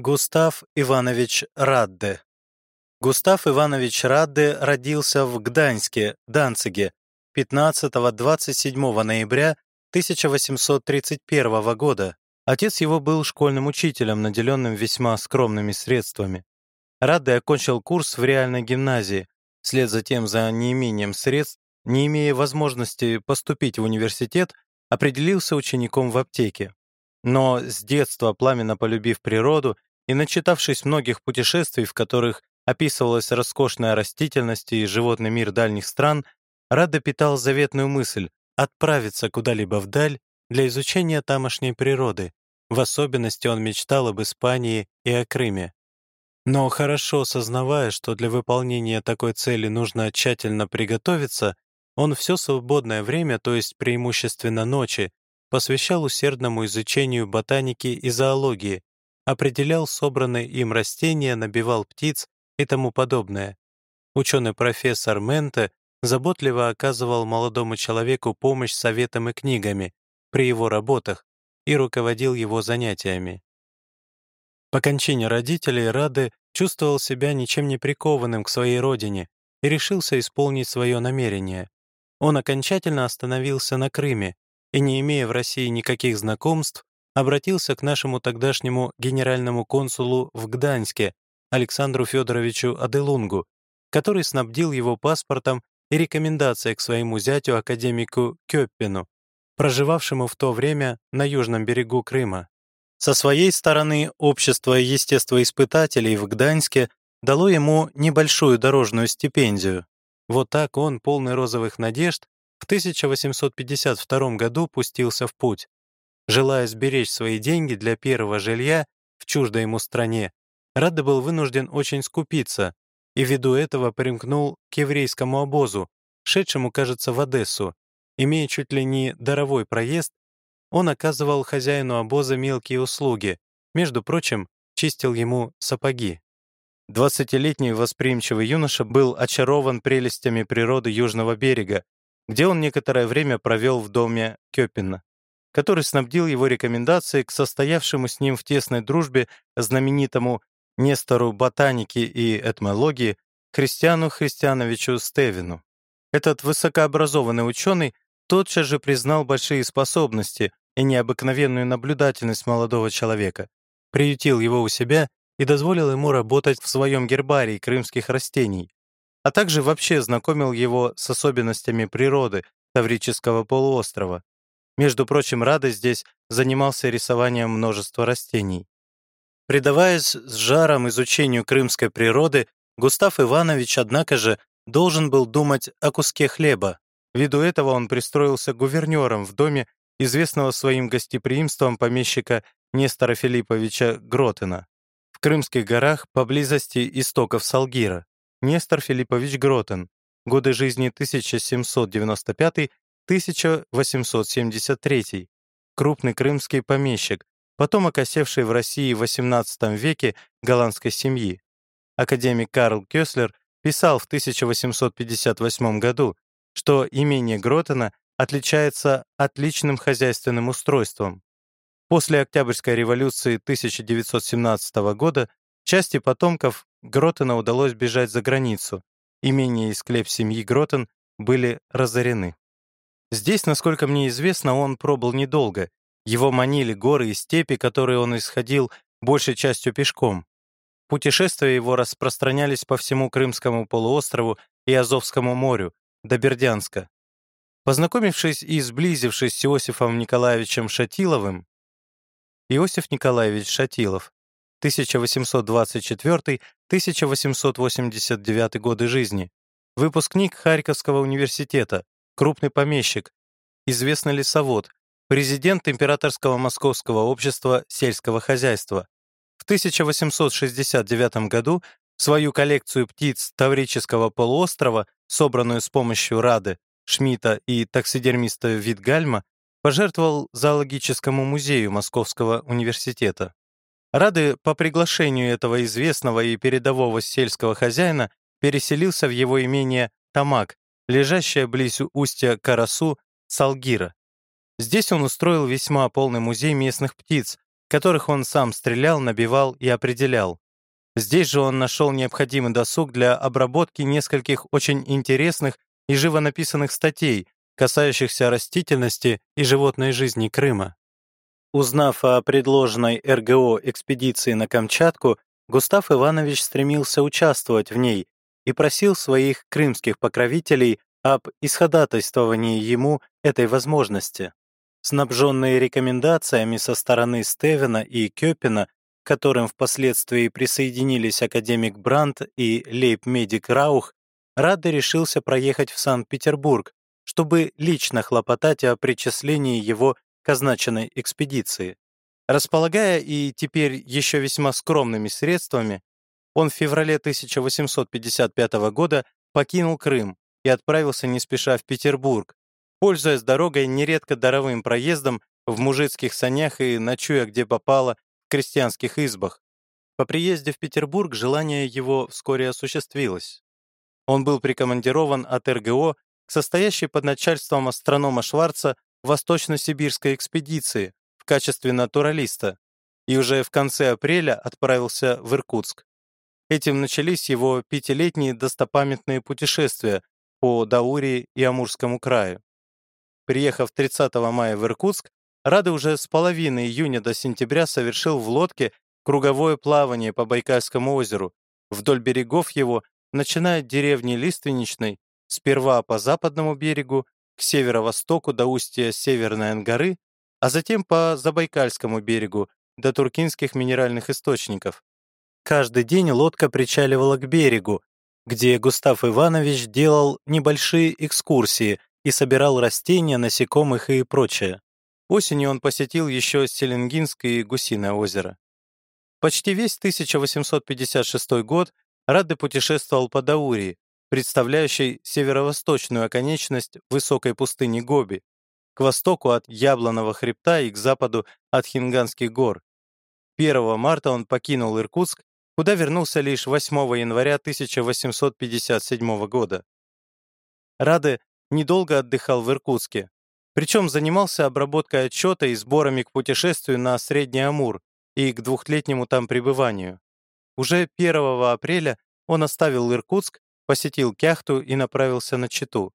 Густав Иванович Радде Густав Иванович Радде родился в Гданьске, Данциге, 15-27 ноября 1831 года. Отец его был школьным учителем, наделенным весьма скромными средствами. Радде окончил курс в реальной гимназии, вслед за тем за неимением средств, не имея возможности поступить в университет, определился учеником в аптеке. Но с детства, пламенно полюбив природу и начитавшись многих путешествий, в которых описывалась роскошная растительность и животный мир дальних стран, Радо питал заветную мысль отправиться куда-либо вдаль для изучения тамошней природы. В особенности он мечтал об Испании и о Крыме. Но хорошо сознавая, что для выполнения такой цели нужно тщательно приготовиться, он все свободное время, то есть преимущественно ночи, посвящал усердному изучению ботаники и зоологии, определял собранные им растения, набивал птиц и тому подобное. Ученый-профессор Менте заботливо оказывал молодому человеку помощь советом и книгами при его работах и руководил его занятиями. По кончине родителей Рады чувствовал себя ничем не прикованным к своей родине и решился исполнить свое намерение. Он окончательно остановился на Крыме и, не имея в России никаких знакомств, обратился к нашему тогдашнему генеральному консулу в Гданьске Александру Федоровичу Аделунгу, который снабдил его паспортом и рекомендацией к своему зятю академику Кёппину, проживавшему в то время на южном берегу Крыма. Со своей стороны, общество естествоиспытателей в Гданьске дало ему небольшую дорожную стипендию. Вот так он, полный розовых надежд, в 1852 году пустился в путь. Желая сберечь свои деньги для первого жилья в чуждой ему стране, Радда был вынужден очень скупиться и ввиду этого примкнул к еврейскому обозу, шедшему, кажется, в Одессу. Имея чуть ли не даровой проезд, он оказывал хозяину обоза мелкие услуги, между прочим, чистил ему сапоги. Двадцатилетний восприимчивый юноша был очарован прелестями природы Южного берега, где он некоторое время провел в доме Кёпина, который снабдил его рекомендацией к состоявшему с ним в тесной дружбе знаменитому Нестору ботаники и этмологии Христиану Христиановичу Стевину. Этот высокообразованный ученый тотчас же признал большие способности и необыкновенную наблюдательность молодого человека, приютил его у себя и дозволил ему работать в своем гербарии крымских растений, а также вообще знакомил его с особенностями природы Таврического полуострова. Между прочим, Рада здесь занимался рисованием множества растений. Предаваясь с жаром изучению крымской природы, Густав Иванович, однако же, должен был думать о куске хлеба. Ввиду этого он пристроился гувернером в доме известного своим гостеприимством помещика Нестора Филипповича Гротена в Крымских горах поблизости истоков Салгира. Нестор Филиппович Гротен, годы жизни 1795-1873, крупный крымский помещик, потом окосевший в России в XVIII веке голландской семьи. Академик Карл Кёслер писал в 1858 году, что имение Гротена отличается отличным хозяйственным устройством. После Октябрьской революции 1917 года части потомков Гротена удалось бежать за границу. Имение и склеп семьи Гротен были разорены. Здесь, насколько мне известно, он пробыл недолго. Его манили горы и степи, которые он исходил большей частью пешком. Путешествия его распространялись по всему Крымскому полуострову и Азовскому морю, до Бердянска. Познакомившись и сблизившись с Иосифом Николаевичем Шатиловым, Иосиф Николаевич Шатилов, 1824-1889 годы жизни, выпускник Харьковского университета, крупный помещик, известный лесовод, президент Императорского Московского общества сельского хозяйства. В 1869 году свою коллекцию птиц Таврического полуострова, собранную с помощью Рады, Шмидта и таксидермиста Витгальма, пожертвовал зоологическому музею Московского университета. Рады по приглашению этого известного и передового сельского хозяина переселился в его имение Тамак, лежащее близ устья Карасу, Салгира. Здесь он устроил весьма полный музей местных птиц, которых он сам стрелял, набивал и определял. Здесь же он нашел необходимый досуг для обработки нескольких очень интересных и живонаписанных статей, касающихся растительности и животной жизни Крыма. Узнав о предложенной РГО экспедиции на Камчатку, Густав Иванович стремился участвовать в ней и просил своих крымских покровителей об исходатайствовании ему этой возможности. Снабженные рекомендациями со стороны Стевена и Кёпина, к которым впоследствии присоединились академик Брандт и лейб-медик Раух, Раде решился проехать в Санкт-Петербург, чтобы лично хлопотать о причислении его к означенной экспедиции. Располагая и теперь еще весьма скромными средствами, он в феврале 1855 года покинул Крым и отправился не спеша в Петербург, пользуясь дорогой нередко даровым проездом в мужицких санях и ночуя где попало в крестьянских избах. По приезде в Петербург желание его вскоре осуществилось. Он был прикомандирован от РГО к состоящей под начальством астронома Шварца восточно-сибирской экспедиции в качестве натуралиста и уже в конце апреля отправился в Иркутск. Этим начались его пятилетние достопамятные путешествия по Даурии и Амурскому краю. Приехав 30 мая в Иркутск, Рада уже с половины июня до сентября совершил в лодке круговое плавание по Байкальскому озеру, вдоль берегов его, начиная от деревни Лиственничной, сперва по западному берегу, к северо-востоку до устья Северной Ангары, а затем по Забайкальскому берегу до туркинских минеральных источников. Каждый день лодка причаливала к берегу, где Густав Иванович делал небольшие экскурсии и собирал растения, насекомых и прочее. Осенью он посетил еще Селенгинское и Гусиное озеро. Почти весь 1856 год Радде путешествовал по Даурии, представляющей северо-восточную оконечность высокой пустыни Гоби, к востоку от Яблонного хребта и к западу от Хинганских гор. 1 марта он покинул Иркутск куда вернулся лишь 8 января 1857 года. Раде недолго отдыхал в Иркутске, причем занимался обработкой отчета и сборами к путешествию на Средний Амур и к двухлетнему там пребыванию. Уже 1 апреля он оставил Иркутск, посетил Кяхту и направился на Читу.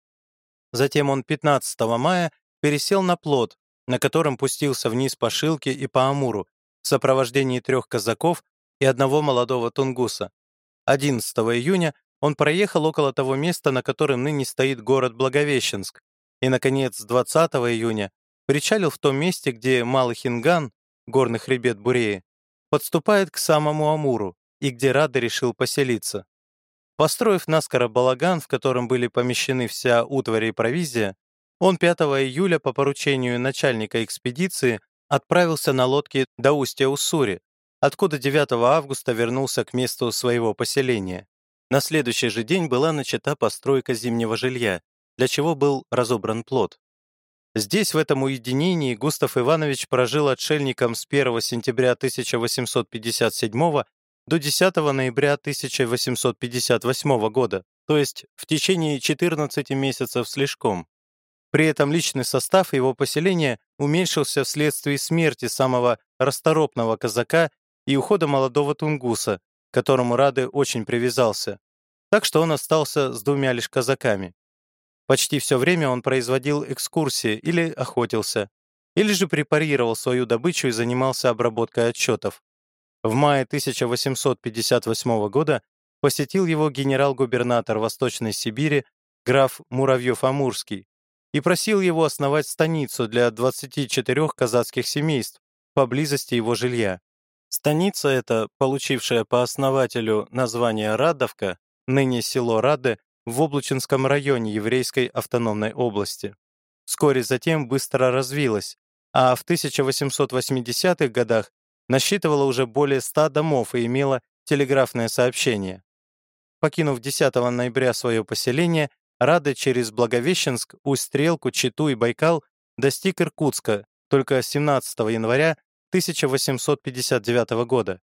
Затем он 15 мая пересел на плот, на котором пустился вниз по Шилке и по Амуру в сопровождении трех казаков и одного молодого тунгуса. 11 июня он проехал около того места, на котором ныне стоит город Благовещенск, и, наконец, 20 июня причалил в том месте, где Малый Хинган, горный хребет Буреи, подступает к самому Амуру и где Рада решил поселиться. Построив наскоро балаган, в котором были помещены вся утварь и провизия, он 5 июля по поручению начальника экспедиции отправился на лодке до устья Уссури, откуда 9 августа вернулся к месту своего поселения. На следующий же день была начата постройка зимнего жилья, для чего был разобран плод. Здесь, в этом уединении, Густав Иванович прожил отшельником с 1 сентября 1857 до 10 ноября 1858 года, то есть в течение 14 месяцев слишком. При этом личный состав его поселения уменьшился вследствие смерти самого расторопного казака и ухода молодого тунгуса, к которому Рады очень привязался, так что он остался с двумя лишь казаками. Почти все время он производил экскурсии или охотился, или же препарировал свою добычу и занимался обработкой отчетов. В мае 1858 года посетил его генерал-губернатор Восточной Сибири граф Муравьев-Амурский и просил его основать станицу для 24 казацких семейств поблизости его жилья. Станица эта, получившая по основателю название Радовка, ныне село Рады, в Облачинском районе еврейской автономной области. Вскоре затем быстро развилась, а в 1880-х годах насчитывала уже более 100 домов и имела телеграфное сообщение. Покинув 10 ноября свое поселение, Рада через Благовещенск, Усть-Стрелку, Читу и Байкал достиг Иркутска только 17 января 1859 года.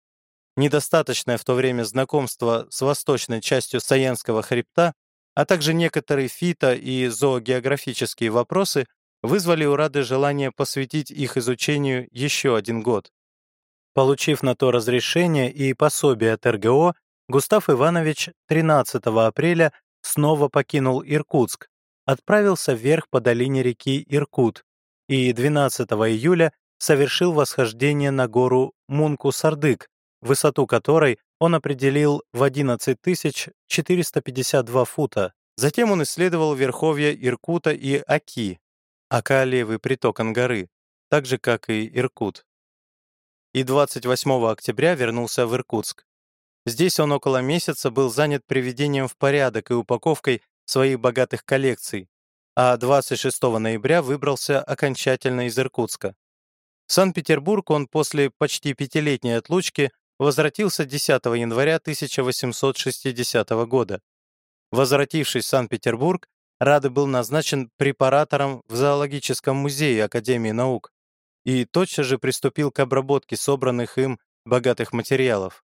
Недостаточное в то время знакомство с восточной частью Саянского хребта, а также некоторые фито- и зоогеографические вопросы вызвали у Рады желание посвятить их изучению еще один год. Получив на то разрешение и пособие от РГО, Густав Иванович 13 апреля снова покинул Иркутск, отправился вверх по долине реки Иркут и 12 июля совершил восхождение на гору Мунку-Сардык, высоту которой он определил в 11 452 фута. Затем он исследовал верховья Иркута и Аки, Ака — левый приток Ангары, так же, как и Иркут. И 28 октября вернулся в Иркутск. Здесь он около месяца был занят приведением в порядок и упаковкой своих богатых коллекций, а 26 ноября выбрался окончательно из Иркутска. Санкт-Петербург он после почти пятилетней отлучки возвратился 10 января 1860 года. Возвратившись в Санкт-Петербург, Рады был назначен препаратором в зоологическом музее Академии наук и тотчас же приступил к обработке собранных им богатых материалов.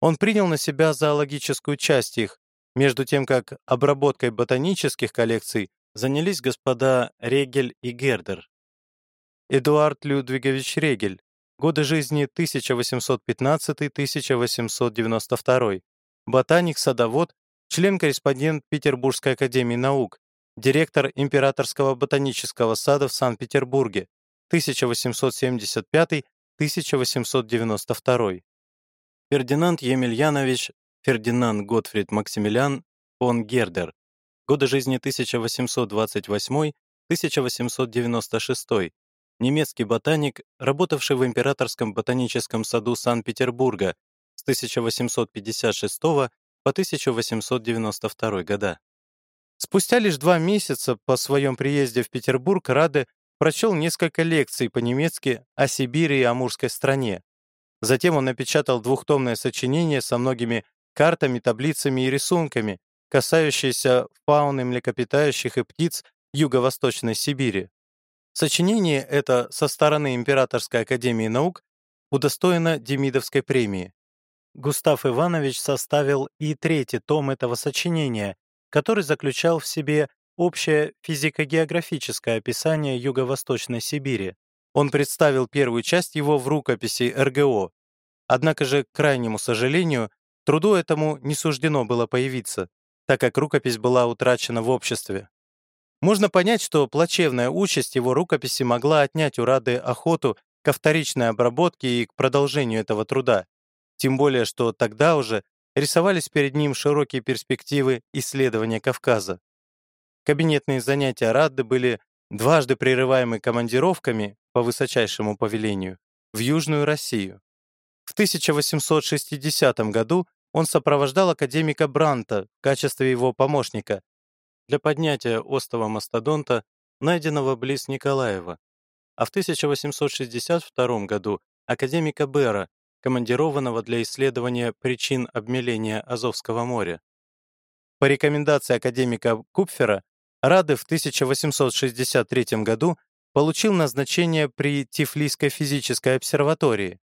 Он принял на себя зоологическую часть их, между тем как обработкой ботанических коллекций занялись господа Регель и Гердер. Эдуард Людвигович Регель, годы жизни 1815-1892, ботаник-садовод, член-корреспондент Петербургской академии наук, директор Императорского ботанического сада в Санкт-Петербурге. 1875-1892. Фердинанд Емельянович, Фердинанд Готфрид Максимилиан фон Гердер, годы жизни 1828-1896, немецкий ботаник, работавший в Императорском ботаническом саду Санкт-Петербурга с 1856 по 1892 года. Спустя лишь два месяца по своем приезде в Петербург Раде прочел несколько лекций по-немецки о Сибири и Амурской стране, Затем он напечатал двухтомное сочинение со многими картами, таблицами и рисунками, касающиеся фауны млекопитающих и птиц Юго-Восточной Сибири. Сочинение это со стороны Императорской академии наук удостоено Демидовской премии. Густав Иванович составил и третий том этого сочинения, который заключал в себе общее физико-географическое описание Юго-Восточной Сибири. Он представил первую часть его в рукописи РГО. Однако же, к крайнему сожалению, труду этому не суждено было появиться, так как рукопись была утрачена в обществе. Можно понять, что плачевная участь его рукописи могла отнять у Рады охоту ко вторичной обработке и к продолжению этого труда, тем более что тогда уже рисовались перед ним широкие перспективы исследования Кавказа. Кабинетные занятия Рады были дважды прерываемы командировками по высочайшему повелению в Южную Россию. В 1860 году он сопровождал академика Бранта в качестве его помощника для поднятия остова мастодонта, найденного близ Николаева, а в 1862 году академика Бера, командированного для исследования причин обмеления Азовского моря. По рекомендации академика Купфера, Рады в 1863 году получил назначение при Тифлисской физической обсерватории.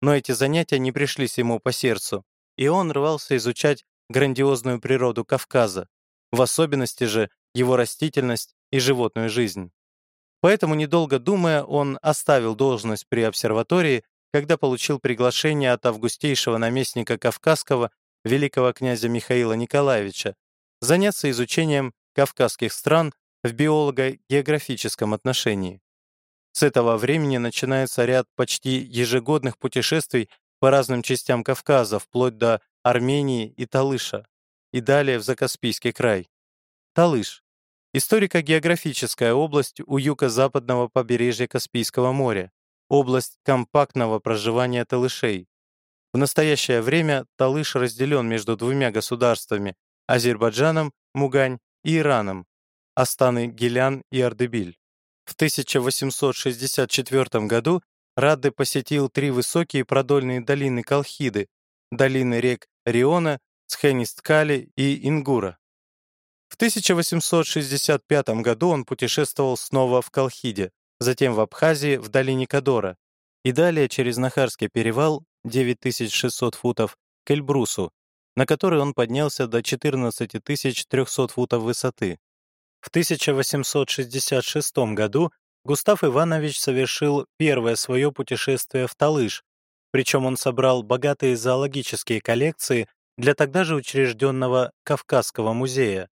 Но эти занятия не пришлись ему по сердцу, и он рвался изучать грандиозную природу Кавказа, в особенности же его растительность и животную жизнь. Поэтому, недолго думая, он оставил должность при обсерватории, когда получил приглашение от августейшего наместника Кавказского великого князя Михаила Николаевича заняться изучением кавказских стран в биолого-географическом отношении. С этого времени начинается ряд почти ежегодных путешествий по разным частям Кавказа, вплоть до Армении и Талыша, и далее в Закаспийский край. Талыш — историко-географическая область у юго-западного побережья Каспийского моря, область компактного проживания талышей. В настоящее время Талыш разделен между двумя государствами — Азербайджаном, Мугань и Ираном, Астаны Гилян и Ардебиль. В 1864 году Радде посетил три высокие продольные долины Колхиды, долины рек Риона, Схенисткали и Ингура. В 1865 году он путешествовал снова в Колхиде, затем в Абхазии в долине Кадора и далее через Нахарский перевал 9600 футов к Эльбрусу, на который он поднялся до 14300 футов высоты. В 1866 году Густав Иванович совершил первое свое путешествие в Талыш, Причем он собрал богатые зоологические коллекции для тогда же учрежденного Кавказского музея.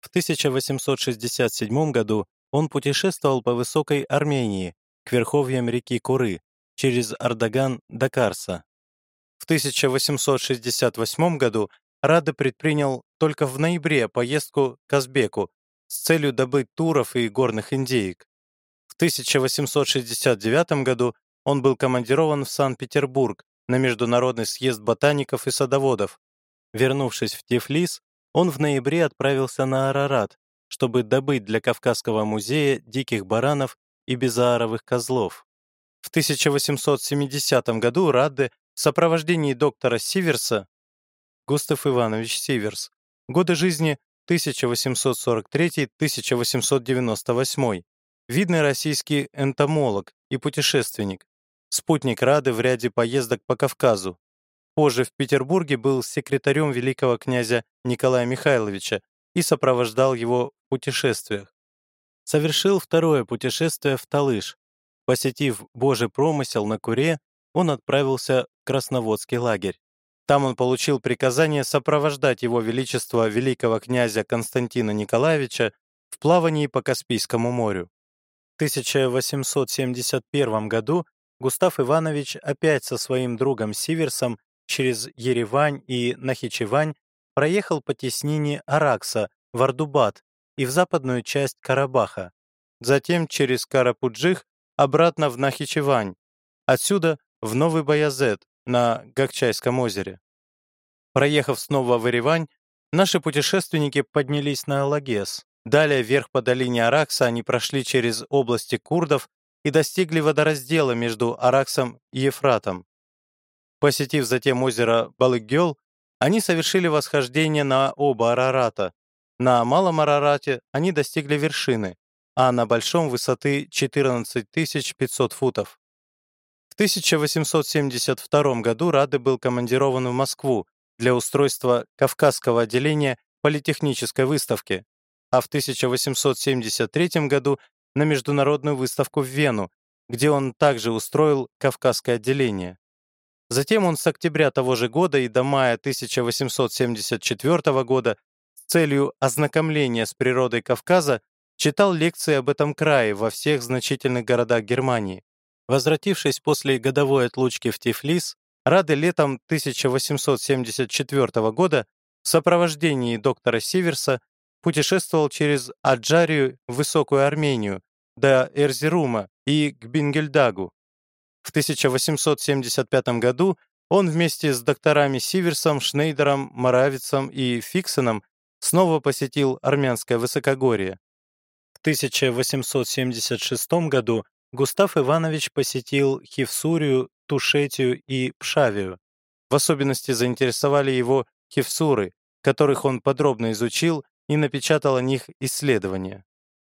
В 1867 году он путешествовал по высокой Армении, к верховьям реки Куры, через Ардаган до Карса. В 1868 году Рада предпринял только в ноябре поездку к Казбеку с целью добыть туров и горных индеек. В 1869 году он был командирован в Санкт-Петербург на Международный съезд ботаников и садоводов. Вернувшись в Тифлис, он в ноябре отправился на Арарат, чтобы добыть для Кавказского музея диких баранов и безааровых козлов. В 1870 году Радде в сопровождении доктора Сиверса Густав Иванович Сиверс, годы жизни 1843-1898, видный российский энтомолог и путешественник, спутник Рады в ряде поездок по Кавказу. Позже в Петербурге был секретарем великого князя Николая Михайловича и сопровождал его в путешествиях. Совершил второе путешествие в Талыш. Посетив Божий промысел на Куре, он отправился в Красноводский лагерь. Там он получил приказание сопровождать его величество великого князя Константина Николаевича в плавании по Каспийскому морю. В 1871 году Густав Иванович опять со своим другом Сиверсом через Еревань и Нахичевань проехал по теснине Аракса в Ардубат и в западную часть Карабаха, затем через Карапуджих обратно в Нахичевань, отсюда в Новый Баязет на Гакчайском озере. Проехав снова в Еревань, наши путешественники поднялись на Алагес. Далее вверх по долине Аракса они прошли через области курдов и достигли водораздела между Араксом и Ефратом. Посетив затем озеро Балыгел, они совершили восхождение на оба Арарата. На Малом Арарате они достигли вершины, а на Большом — высоты 14 500 футов. В 1872 году Рады был командирован в Москву для устройства Кавказского отделения политехнической выставки, а в 1873 году на международную выставку в Вену, где он также устроил Кавказское отделение. Затем он с октября того же года и до мая 1874 года с целью ознакомления с природой Кавказа читал лекции об этом крае во всех значительных городах Германии. Возвратившись после годовой отлучки в Тифлис, Рады летом 1874 года в сопровождении доктора Сиверса путешествовал через Аджарию в Высокую Армению до Эрзерума и к Бингельдагу. В 1875 году он вместе с докторами Сиверсом, Шнейдером, Моравицем и Фиксеном снова посетил армянское высокогорье. В 1876 году Густав Иванович посетил Хевсурию, Тушетию и Пшавию. В особенности заинтересовали его хевсуры, которых он подробно изучил и напечатал о них исследования.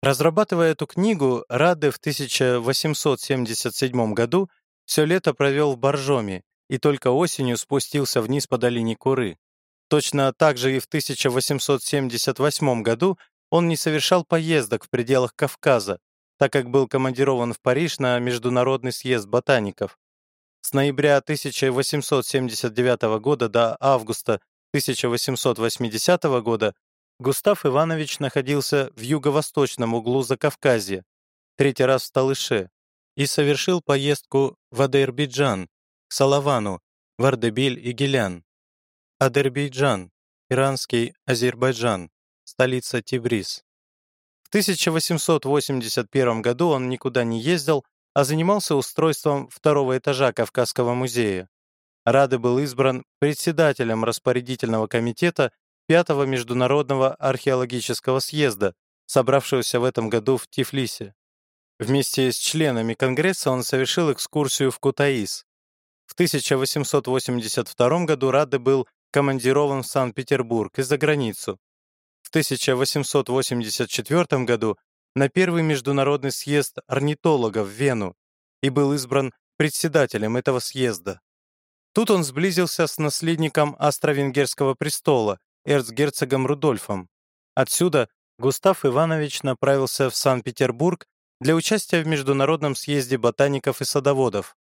Разрабатывая эту книгу, Раде в 1877 году все лето провел в Боржоме и только осенью спустился вниз по долине Куры. Точно так же и в 1878 году он не совершал поездок в пределах Кавказа, так как был командирован в Париж на Международный съезд ботаников. С ноября 1879 года до августа 1880 года Густав Иванович находился в юго-восточном углу Закавказья, третий раз в Талыше, и совершил поездку в Адербиджан, Салавану, в Ардебиль и Гелян. Адербейджан, иранский Азербайджан, столица Тибриз. В 1881 году он никуда не ездил, а занимался устройством второго этажа Кавказского музея. Рады был избран председателем распорядительного комитета Пятого международного археологического съезда, собравшегося в этом году в Тифлисе. Вместе с членами Конгресса он совершил экскурсию в Кутаис. В 1882 году Раде был командирован в Санкт-Петербург и за границу. В 1884 году на первый международный съезд орнитологов в Вену и был избран председателем этого съезда. Тут он сблизился с наследником Австро-Венгерского престола, эрцгерцогом Рудольфом. Отсюда Густав Иванович направился в Санкт-Петербург для участия в Международном съезде ботаников и садоводов.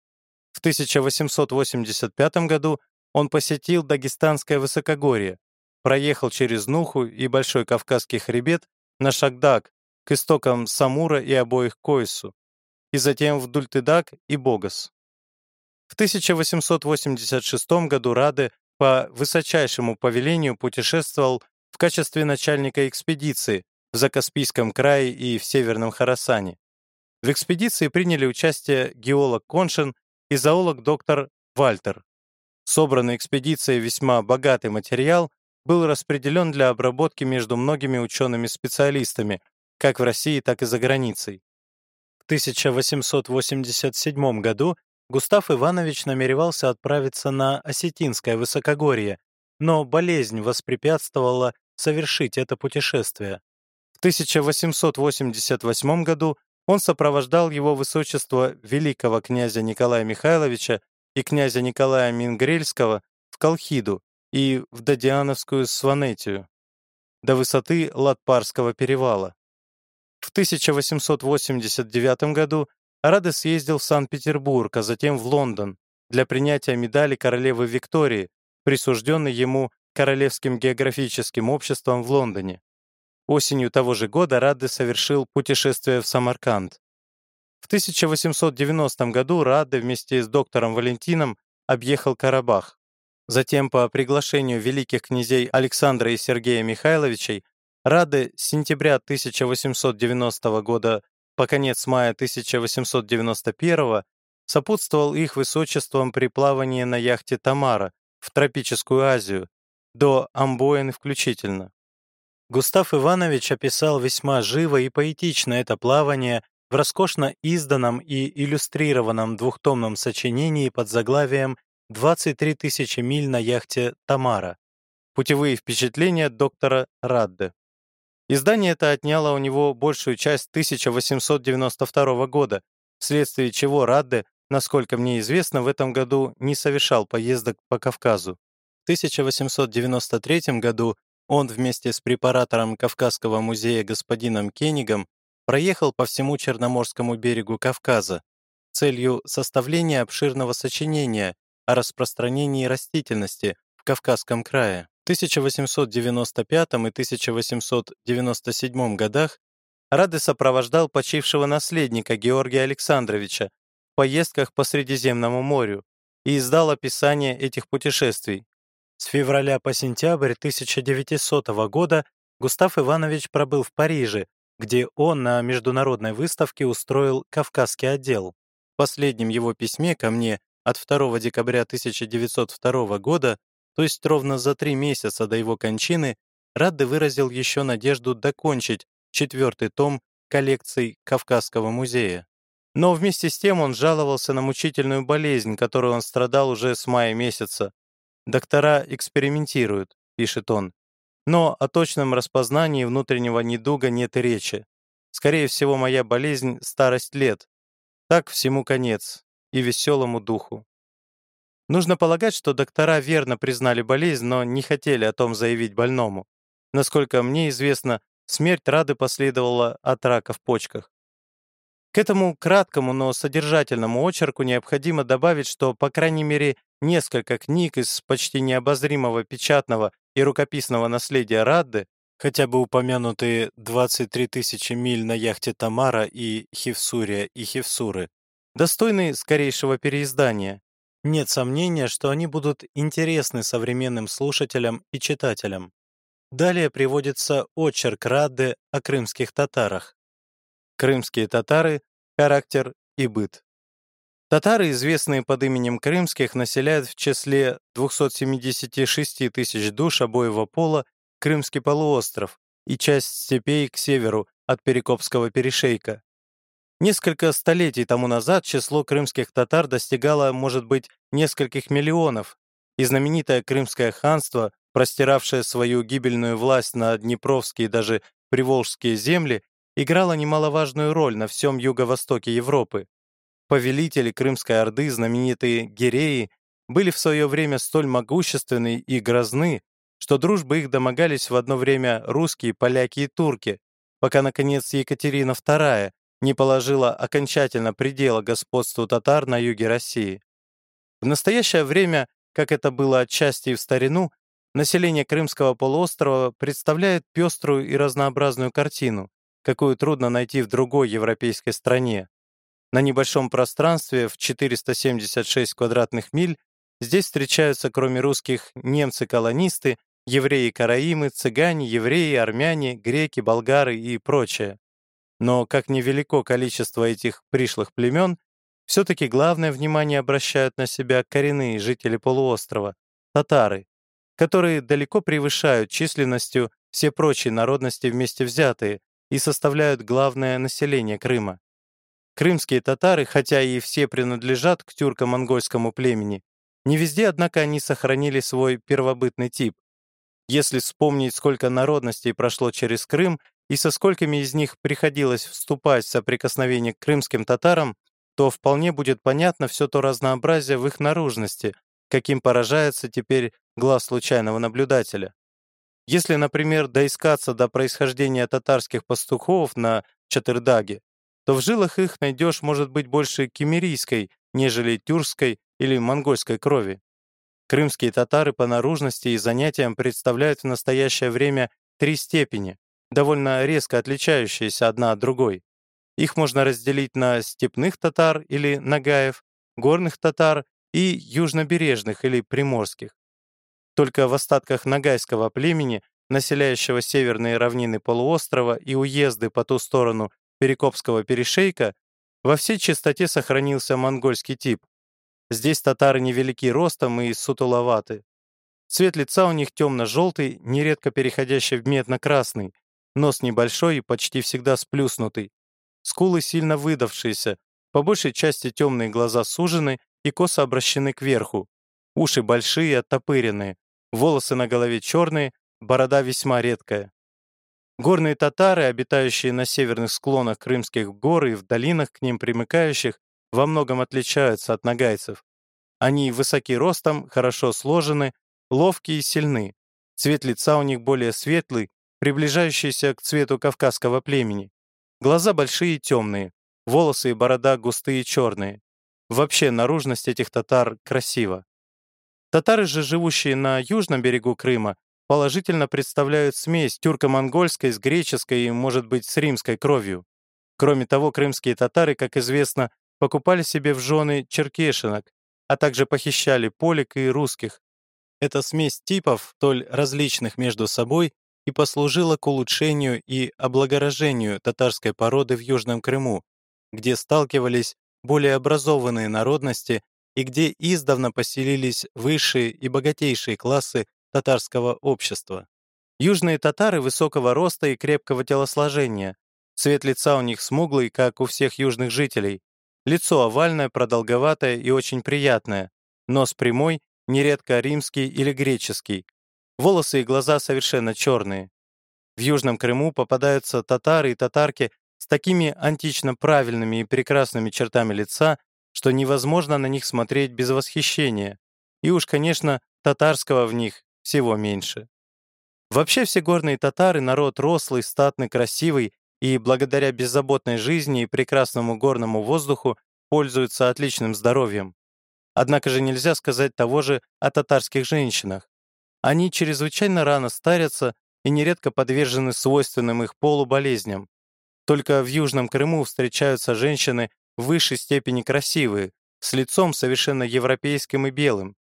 В 1885 году он посетил Дагестанское высокогорье, проехал через Нуху и Большой Кавказский хребет на Шагдаг, к истокам Самура и обоих Койсу, и затем в Дультыдак и Богас. В 1886 году Раде по высочайшему повелению путешествовал в качестве начальника экспедиции в Закаспийском крае и в Северном Харасане. В экспедиции приняли участие геолог Коншин и зоолог доктор Вальтер. Собранный экспедицией весьма богатый материал был распределен для обработки между многими учеными-специалистами, как в России, так и за границей. В 1887 году Густав Иванович намеревался отправиться на Осетинское высокогорье, но болезнь воспрепятствовала совершить это путешествие. В 1888 году он сопровождал его высочество великого князя Николая Михайловича и князя Николая Мингрельского в Колхиду и в Дадиановскую Сванетию до высоты Латпарского перевала. В 1889 году Раде съездил в Санкт-Петербург, а затем в Лондон для принятия медали королевы Виктории, присужденной ему Королевским географическим обществом в Лондоне. Осенью того же года Радде совершил путешествие в Самарканд. В 1890 году Радде вместе с доктором Валентином объехал Карабах. Затем по приглашению великих князей Александра и Сергея Михайловичей Рады с сентября 1890 года по конец мая 1891 сопутствовал их высочеством при плавании на яхте «Тамара» в тропическую Азию, до Амбоин включительно. Густав Иванович описал весьма живо и поэтично это плавание в роскошно изданном и иллюстрированном двухтомном сочинении под заглавием «23 тысячи миль на яхте «Тамара». Путевые впечатления доктора Радде. Издание это отняло у него большую часть 1892 года, вследствие чего Радде, насколько мне известно, в этом году не совершал поездок по Кавказу. В 1893 году он вместе с препаратором Кавказского музея господином Кенигом проехал по всему Черноморскому берегу Кавказа целью составления обширного сочинения о распространении растительности в Кавказском крае. 1895 и 1897 годах Рады сопровождал почившего наследника Георгия Александровича в поездках по Средиземному морю и издал описание этих путешествий. С февраля по сентябрь 1900 года Густав Иванович пробыл в Париже, где он на международной выставке устроил Кавказский отдел. В последнем его письме ко мне от 2 декабря 1902 года то есть ровно за три месяца до его кончины, Радде выразил еще надежду докончить четвертый том коллекций Кавказского музея. Но вместе с тем он жаловался на мучительную болезнь, которой он страдал уже с мая месяца. «Доктора экспериментируют», — пишет он. «Но о точном распознании внутреннего недуга нет и речи. Скорее всего, моя болезнь — старость лет. Так всему конец и веселому духу. Нужно полагать, что доктора верно признали болезнь, но не хотели о том заявить больному. Насколько мне известно, смерть Рады последовала от рака в почках. К этому краткому, но содержательному очерку необходимо добавить, что, по крайней мере, несколько книг из почти необозримого печатного и рукописного наследия Радды, хотя бы упомянутые 23 тысячи миль на яхте Тамара и Хевсурия и Хевсуры, достойны скорейшего переиздания, нет сомнения, что они будут интересны современным слушателям и читателям. Далее приводится очерк Рады о крымских татарах. Крымские татары, характер и быт. Татары, известные под именем крымских, населяют в числе 276 тысяч душ обоего пола Крымский полуостров и часть степей к северу от Перекопского перешейка. Несколько столетий тому назад число крымских татар достигало, может быть, нескольких миллионов, и знаменитое Крымское ханство, простиравшее свою гибельную власть на Днепровские и даже Приволжские земли, играло немаловажную роль на всем юго-востоке Европы. Повелители Крымской Орды, знаменитые Гиреи, были в свое время столь могущественны и грозны, что дружбы их домогались в одно время русские, поляки и турки, пока, наконец, Екатерина II не положила окончательно предела господству татар на юге России. В настоящее время, как это было отчасти и в старину, население Крымского полуострова представляет пеструю и разнообразную картину, какую трудно найти в другой европейской стране. На небольшом пространстве в 476 квадратных миль здесь встречаются кроме русских немцы-колонисты, евреи-караимы, цыгане, евреи, армяне, греки, болгары и прочее. Но как невелико количество этих пришлых племен, все-таки главное внимание обращают на себя коренные жители полуострова — татары, которые далеко превышают численностью все прочие народности вместе взятые и составляют главное население Крыма. Крымские татары, хотя и все принадлежат к тюрко-монгольскому племени, не везде, однако, они сохранили свой первобытный тип. Если вспомнить, сколько народностей прошло через Крым и со сколькими из них приходилось вступать в соприкосновение к крымским татарам, то вполне будет понятно все то разнообразие в их наружности, каким поражается теперь глаз случайного наблюдателя. Если, например, доискаться до происхождения татарских пастухов на Чатырдаге, то в жилах их найдешь, может быть, больше кемерийской, нежели тюркской или монгольской крови. Крымские татары по наружности и занятиям представляют в настоящее время три степени, довольно резко отличающиеся одна от другой. Их можно разделить на степных татар или нагаев, горных татар и южнобережных или приморских. Только в остатках нагайского племени, населяющего северные равнины полуострова и уезды по ту сторону Перекопского перешейка, во всей чистоте сохранился монгольский тип. Здесь татары невелики ростом и сутуловаты. Цвет лица у них темно-желтый, нередко переходящий в медно-красный, нос небольшой и почти всегда сплюснутый. Скулы сильно выдавшиеся, по большей части темные глаза сужены и косо обращены кверху. Уши большие, оттопыренные, волосы на голове черные, борода весьма редкая. Горные татары, обитающие на северных склонах Крымских гор и в долинах к ним примыкающих, во многом отличаются от нагайцев. Они высоки ростом, хорошо сложены, ловкие и сильны. Цвет лица у них более светлый, приближающийся к цвету кавказского племени. Глаза большие и темные, волосы и борода густые и черные. Вообще наружность этих татар красива. Татары же, живущие на южном берегу Крыма, положительно представляют смесь тюрко-монгольской с греческой и, может быть, с римской кровью. Кроме того, крымские татары, как известно, покупали себе в жены черкешинок, а также похищали полик и русских. Эта смесь типов, столь различных между собой, и послужила к улучшению и облагорожению татарской породы в Южном Крыму, где сталкивались более образованные народности и где издавна поселились высшие и богатейшие классы татарского общества. Южные татары высокого роста и крепкого телосложения. Цвет лица у них смуглый, как у всех южных жителей. Лицо овальное, продолговатое и очень приятное. Нос прямой, нередко римский или греческий. Волосы и глаза совершенно черные. В Южном Крыму попадаются татары и татарки с такими антично правильными и прекрасными чертами лица, что невозможно на них смотреть без восхищения. И уж, конечно, татарского в них всего меньше. Вообще все горные татары — народ рослый, статный, красивый и благодаря беззаботной жизни и прекрасному горному воздуху пользуются отличным здоровьем. Однако же нельзя сказать того же о татарских женщинах. Они чрезвычайно рано старятся и нередко подвержены свойственным их полу болезням. Только в Южном Крыму встречаются женщины в высшей степени красивые, с лицом совершенно европейским и белым.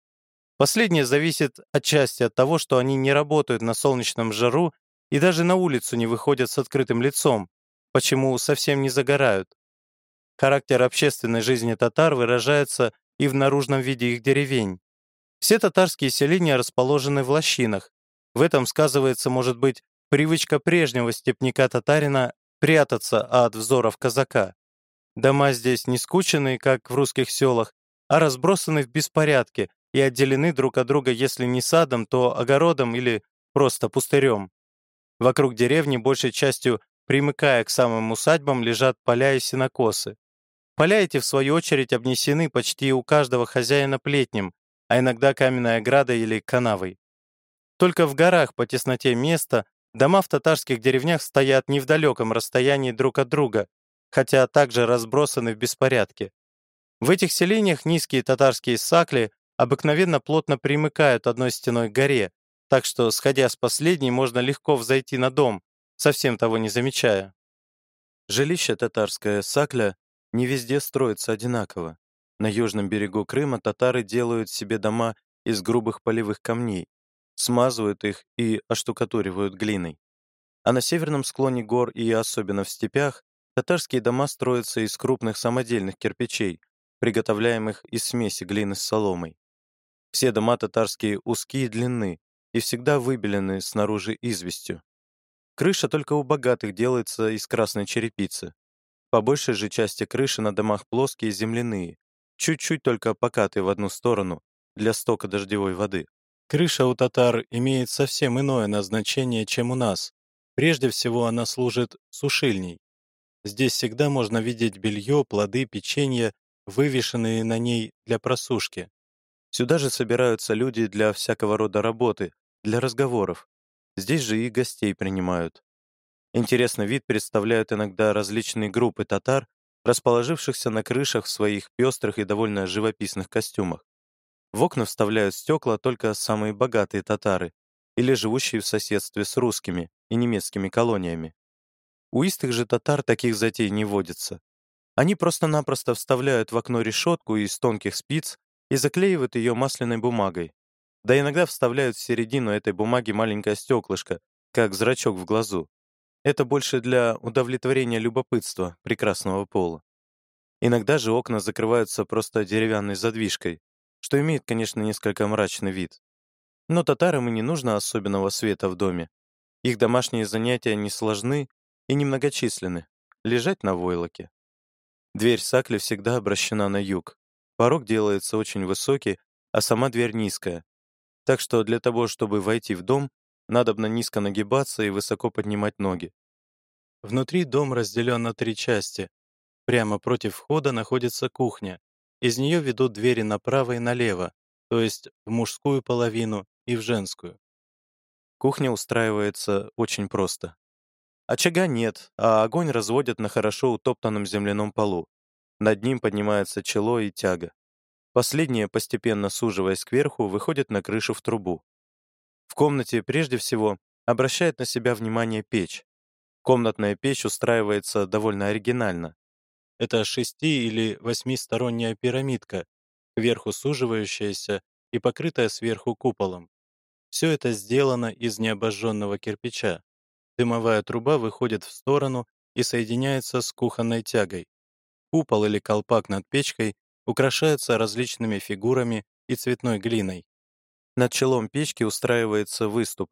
Последнее зависит отчасти от того, что они не работают на солнечном жару и даже на улицу не выходят с открытым лицом, почему совсем не загорают. Характер общественной жизни татар выражается и в наружном виде их деревень. Все татарские селения расположены в лощинах. В этом сказывается, может быть, привычка прежнего степняка-татарина прятаться от взоров казака. Дома здесь не скученные, как в русских селах, а разбросаны в беспорядке, и отделены друг от друга если не садом, то огородом или просто пустырем. Вокруг деревни, большей частью примыкая к самым усадьбам, лежат поля и сенокосы. Поля эти, в свою очередь, обнесены почти у каждого хозяина плетнем, а иногда каменной оградой или канавой. Только в горах по тесноте места дома в татарских деревнях стоят не в далеком расстоянии друг от друга, хотя также разбросаны в беспорядке. В этих селениях низкие татарские сакли обыкновенно плотно примыкают одной стеной к горе, так что, сходя с последней, можно легко взойти на дом, совсем того не замечая. Жилище татарское сакля не везде строится одинаково. На южном берегу Крыма татары делают себе дома из грубых полевых камней, смазывают их и оштукатуривают глиной. А на северном склоне гор и особенно в степях татарские дома строятся из крупных самодельных кирпичей, приготовляемых из смеси глины с соломой. Все дома татарские узкие и длинны и всегда выбелены снаружи известью. Крыша только у богатых делается из красной черепицы. По большей же части крыши на домах плоские земляные, чуть-чуть только покатые в одну сторону для стока дождевой воды. Крыша у татар имеет совсем иное назначение, чем у нас. Прежде всего она служит сушильней. Здесь всегда можно видеть белье, плоды, печенье, вывешенные на ней для просушки. Сюда же собираются люди для всякого рода работы, для разговоров. Здесь же и гостей принимают. Интересный вид представляют иногда различные группы татар, расположившихся на крышах в своих пестрых и довольно живописных костюмах. В окна вставляют стекла только самые богатые татары или живущие в соседстве с русскими и немецкими колониями. У истых же татар таких затей не водится. Они просто-напросто вставляют в окно решетку из тонких спиц и заклеивают ее масляной бумагой. Да иногда вставляют в середину этой бумаги маленькое стеклышко, как зрачок в глазу. Это больше для удовлетворения любопытства прекрасного пола. Иногда же окна закрываются просто деревянной задвижкой, что имеет, конечно, несколько мрачный вид. Но татарам и не нужно особенного света в доме. Их домашние занятия не сложны и немногочисленны. Лежать на войлоке. Дверь сакли всегда обращена на юг. Порог делается очень высокий, а сама дверь низкая. Так что для того, чтобы войти в дом, надобно низко нагибаться и высоко поднимать ноги. Внутри дом разделен на три части. Прямо против входа находится кухня, из нее ведут двери направо и налево, то есть в мужскую половину и в женскую. Кухня устраивается очень просто. Очага нет, а огонь разводят на хорошо утоптанном земляном полу. Над ним поднимается чело и тяга. Последнее, постепенно суживаясь кверху, выходит на крышу в трубу. В комнате прежде всего обращает на себя внимание печь. Комнатная печь устраивается довольно оригинально. Это шести- или восьмисторонняя пирамидка, кверху суживающаяся и покрытая сверху куполом. Все это сделано из необожженного кирпича. Дымовая труба выходит в сторону и соединяется с кухонной тягой. Купол или колпак над печкой украшается различными фигурами и цветной глиной. Над челом печки устраивается выступ.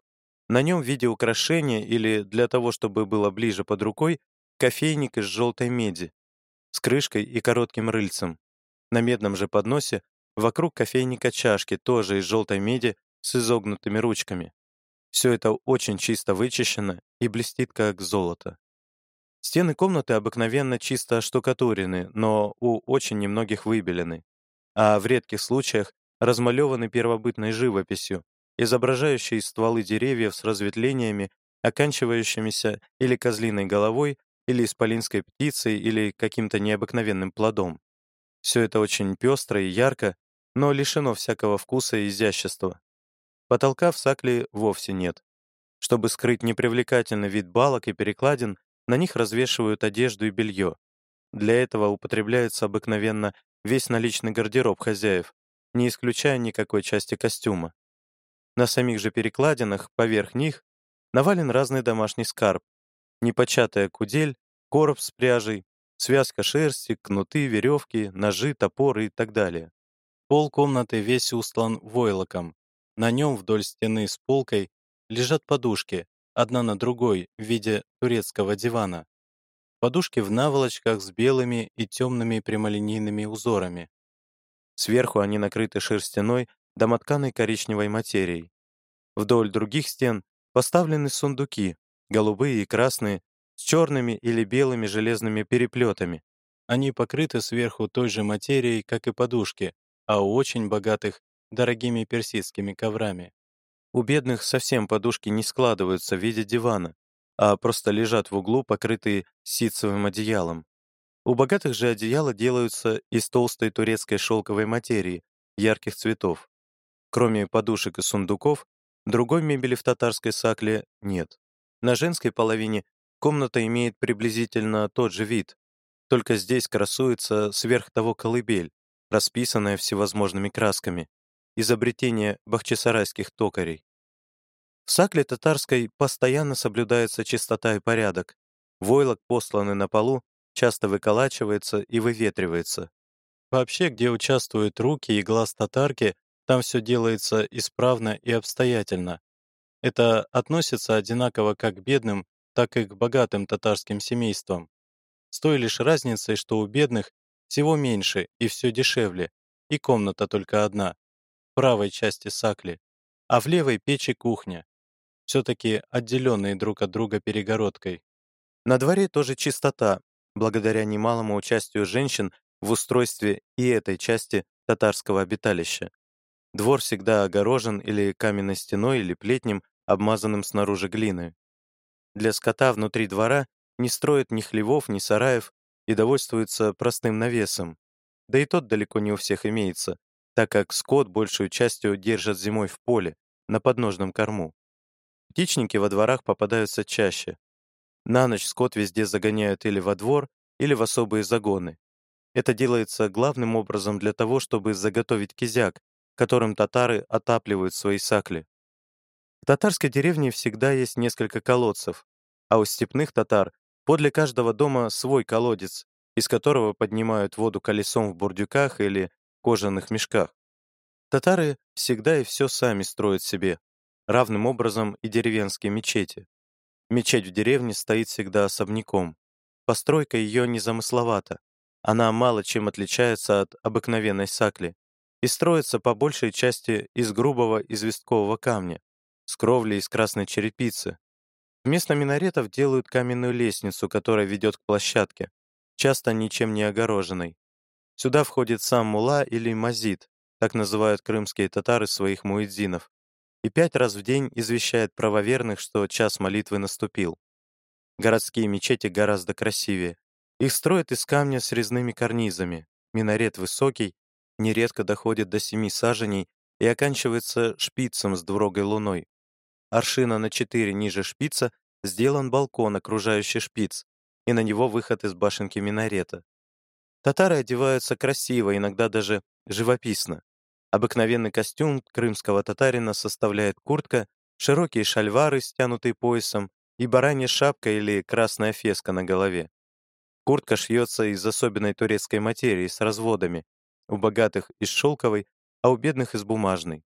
На нем в виде украшения или для того, чтобы было ближе под рукой, кофейник из желтой меди с крышкой и коротким рыльцем. На медном же подносе вокруг кофейника чашки, тоже из желтой меди, с изогнутыми ручками. Все это очень чисто вычищено и блестит, как золото. Стены комнаты обыкновенно чисто штукатурены, но у очень немногих выбелены, а в редких случаях размалеваны первобытной живописью, изображающей стволы деревьев с разветвлениями, оканчивающимися или козлиной головой, или исполинской птицей, или каким-то необыкновенным плодом. Все это очень пестро и ярко, но лишено всякого вкуса и изящества. Потолка в сакле вовсе нет. Чтобы скрыть непривлекательный вид балок и перекладин, на них развешивают одежду и белье. Для этого употребляется обыкновенно весь наличный гардероб хозяев, не исключая никакой части костюма. На самих же перекладинах, поверх них, навален разный домашний скарб, непочатая кудель, короб с пряжей, связка шерсти, кнуты, веревки, ножи, топоры и так далее. Пол комнаты весь устлан войлоком. На нем вдоль стены с полкой лежат подушки, одна на другой, в виде турецкого дивана. Подушки в наволочках с белыми и темными прямолинейными узорами. Сверху они накрыты шерстяной, домотканой коричневой материей. Вдоль других стен поставлены сундуки, голубые и красные, с черными или белыми железными переплетами. Они покрыты сверху той же материей, как и подушки, а у очень богатых — дорогими персидскими коврами. У бедных совсем подушки не складываются в виде дивана, а просто лежат в углу, покрытые ситцевым одеялом. У богатых же одеяла делаются из толстой турецкой шелковой материи, ярких цветов. Кроме подушек и сундуков, другой мебели в татарской сакле нет. На женской половине комната имеет приблизительно тот же вид, только здесь красуется сверх того колыбель, расписанная всевозможными красками, изобретение бахчисарайских токарей. В сакле татарской постоянно соблюдается чистота и порядок. Войлок, посланный на полу, часто выколачивается и выветривается. Вообще, где участвуют руки и глаз татарки, там все делается исправно и обстоятельно. Это относится одинаково как к бедным, так и к богатым татарским семействам. С той лишь разницей, что у бедных всего меньше и все дешевле, и комната только одна, в правой части сакли, а в левой печь и кухня, все-таки отделенные друг от друга перегородкой. На дворе тоже чистота, благодаря немалому участию женщин в устройстве и этой части татарского обиталища. Двор всегда огорожен или каменной стеной, или плетнем, обмазанным снаружи глиной. Для скота внутри двора не строят ни хлевов, ни сараев и довольствуются простым навесом. Да и тот далеко не у всех имеется, так как скот большую частью держат зимой в поле, на подножном корму. Птичники во дворах попадаются чаще, на ночь скот везде загоняют или во двор, или в особые загоны. Это делается главным образом для того, чтобы заготовить кизяк, которым татары отапливают свои сакли. В татарской деревне всегда есть несколько колодцев, а у степных татар подле каждого дома свой колодец, из которого поднимают воду колесом в бурдюках или кожаных мешках. Татары всегда и все сами строят себе, равным образом и деревенские мечети. Мечеть в деревне стоит всегда особняком. Постройка ее незамысловата. Она мало чем отличается от обыкновенной сакли и строится по большей части из грубого известкового камня, с кровлей из красной черепицы. Вместо минаретов делают каменную лестницу, которая ведет к площадке, часто ничем не огороженной. Сюда входит сам мула или мазид, так называют крымские татары своих муэдзинов, и пять раз в день извещает правоверных, что час молитвы наступил. Городские мечети гораздо красивее. Их строят из камня с резными карнизами. Минарет высокий, нередко доходит до семи саженей и оканчивается шпицем с двурогой луной. Аршина на четыре ниже шпица сделан балкон, окружающий шпиц, и на него выход из башенки минарета. Татары одеваются красиво, иногда даже живописно. Обыкновенный костюм крымского татарина составляет куртка, широкие шальвары, стянутые поясом, и баранья шапка или красная феска на голове. Куртка шьется из особенной турецкой материи с разводами, у богатых из шелковой, а у бедных из бумажной.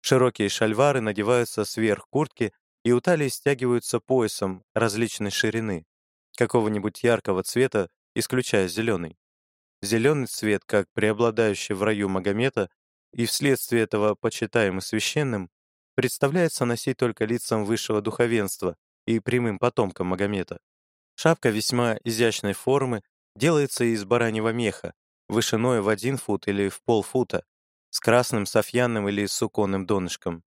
Широкие шальвары надеваются сверх куртки и у талии стягиваются поясом различной ширины, какого-нибудь яркого цвета, исключая зеленый. Зеленый цвет, как преобладающий в раю Магомета, и вследствие этого почитаемый священным, представляется носить только лицам высшего духовенства и прямым потомкам Магомета. Шапка весьма изящной формы делается из бараньего меха, вышиной в один фут или в полфута, с красным софьянным или суконным донышком.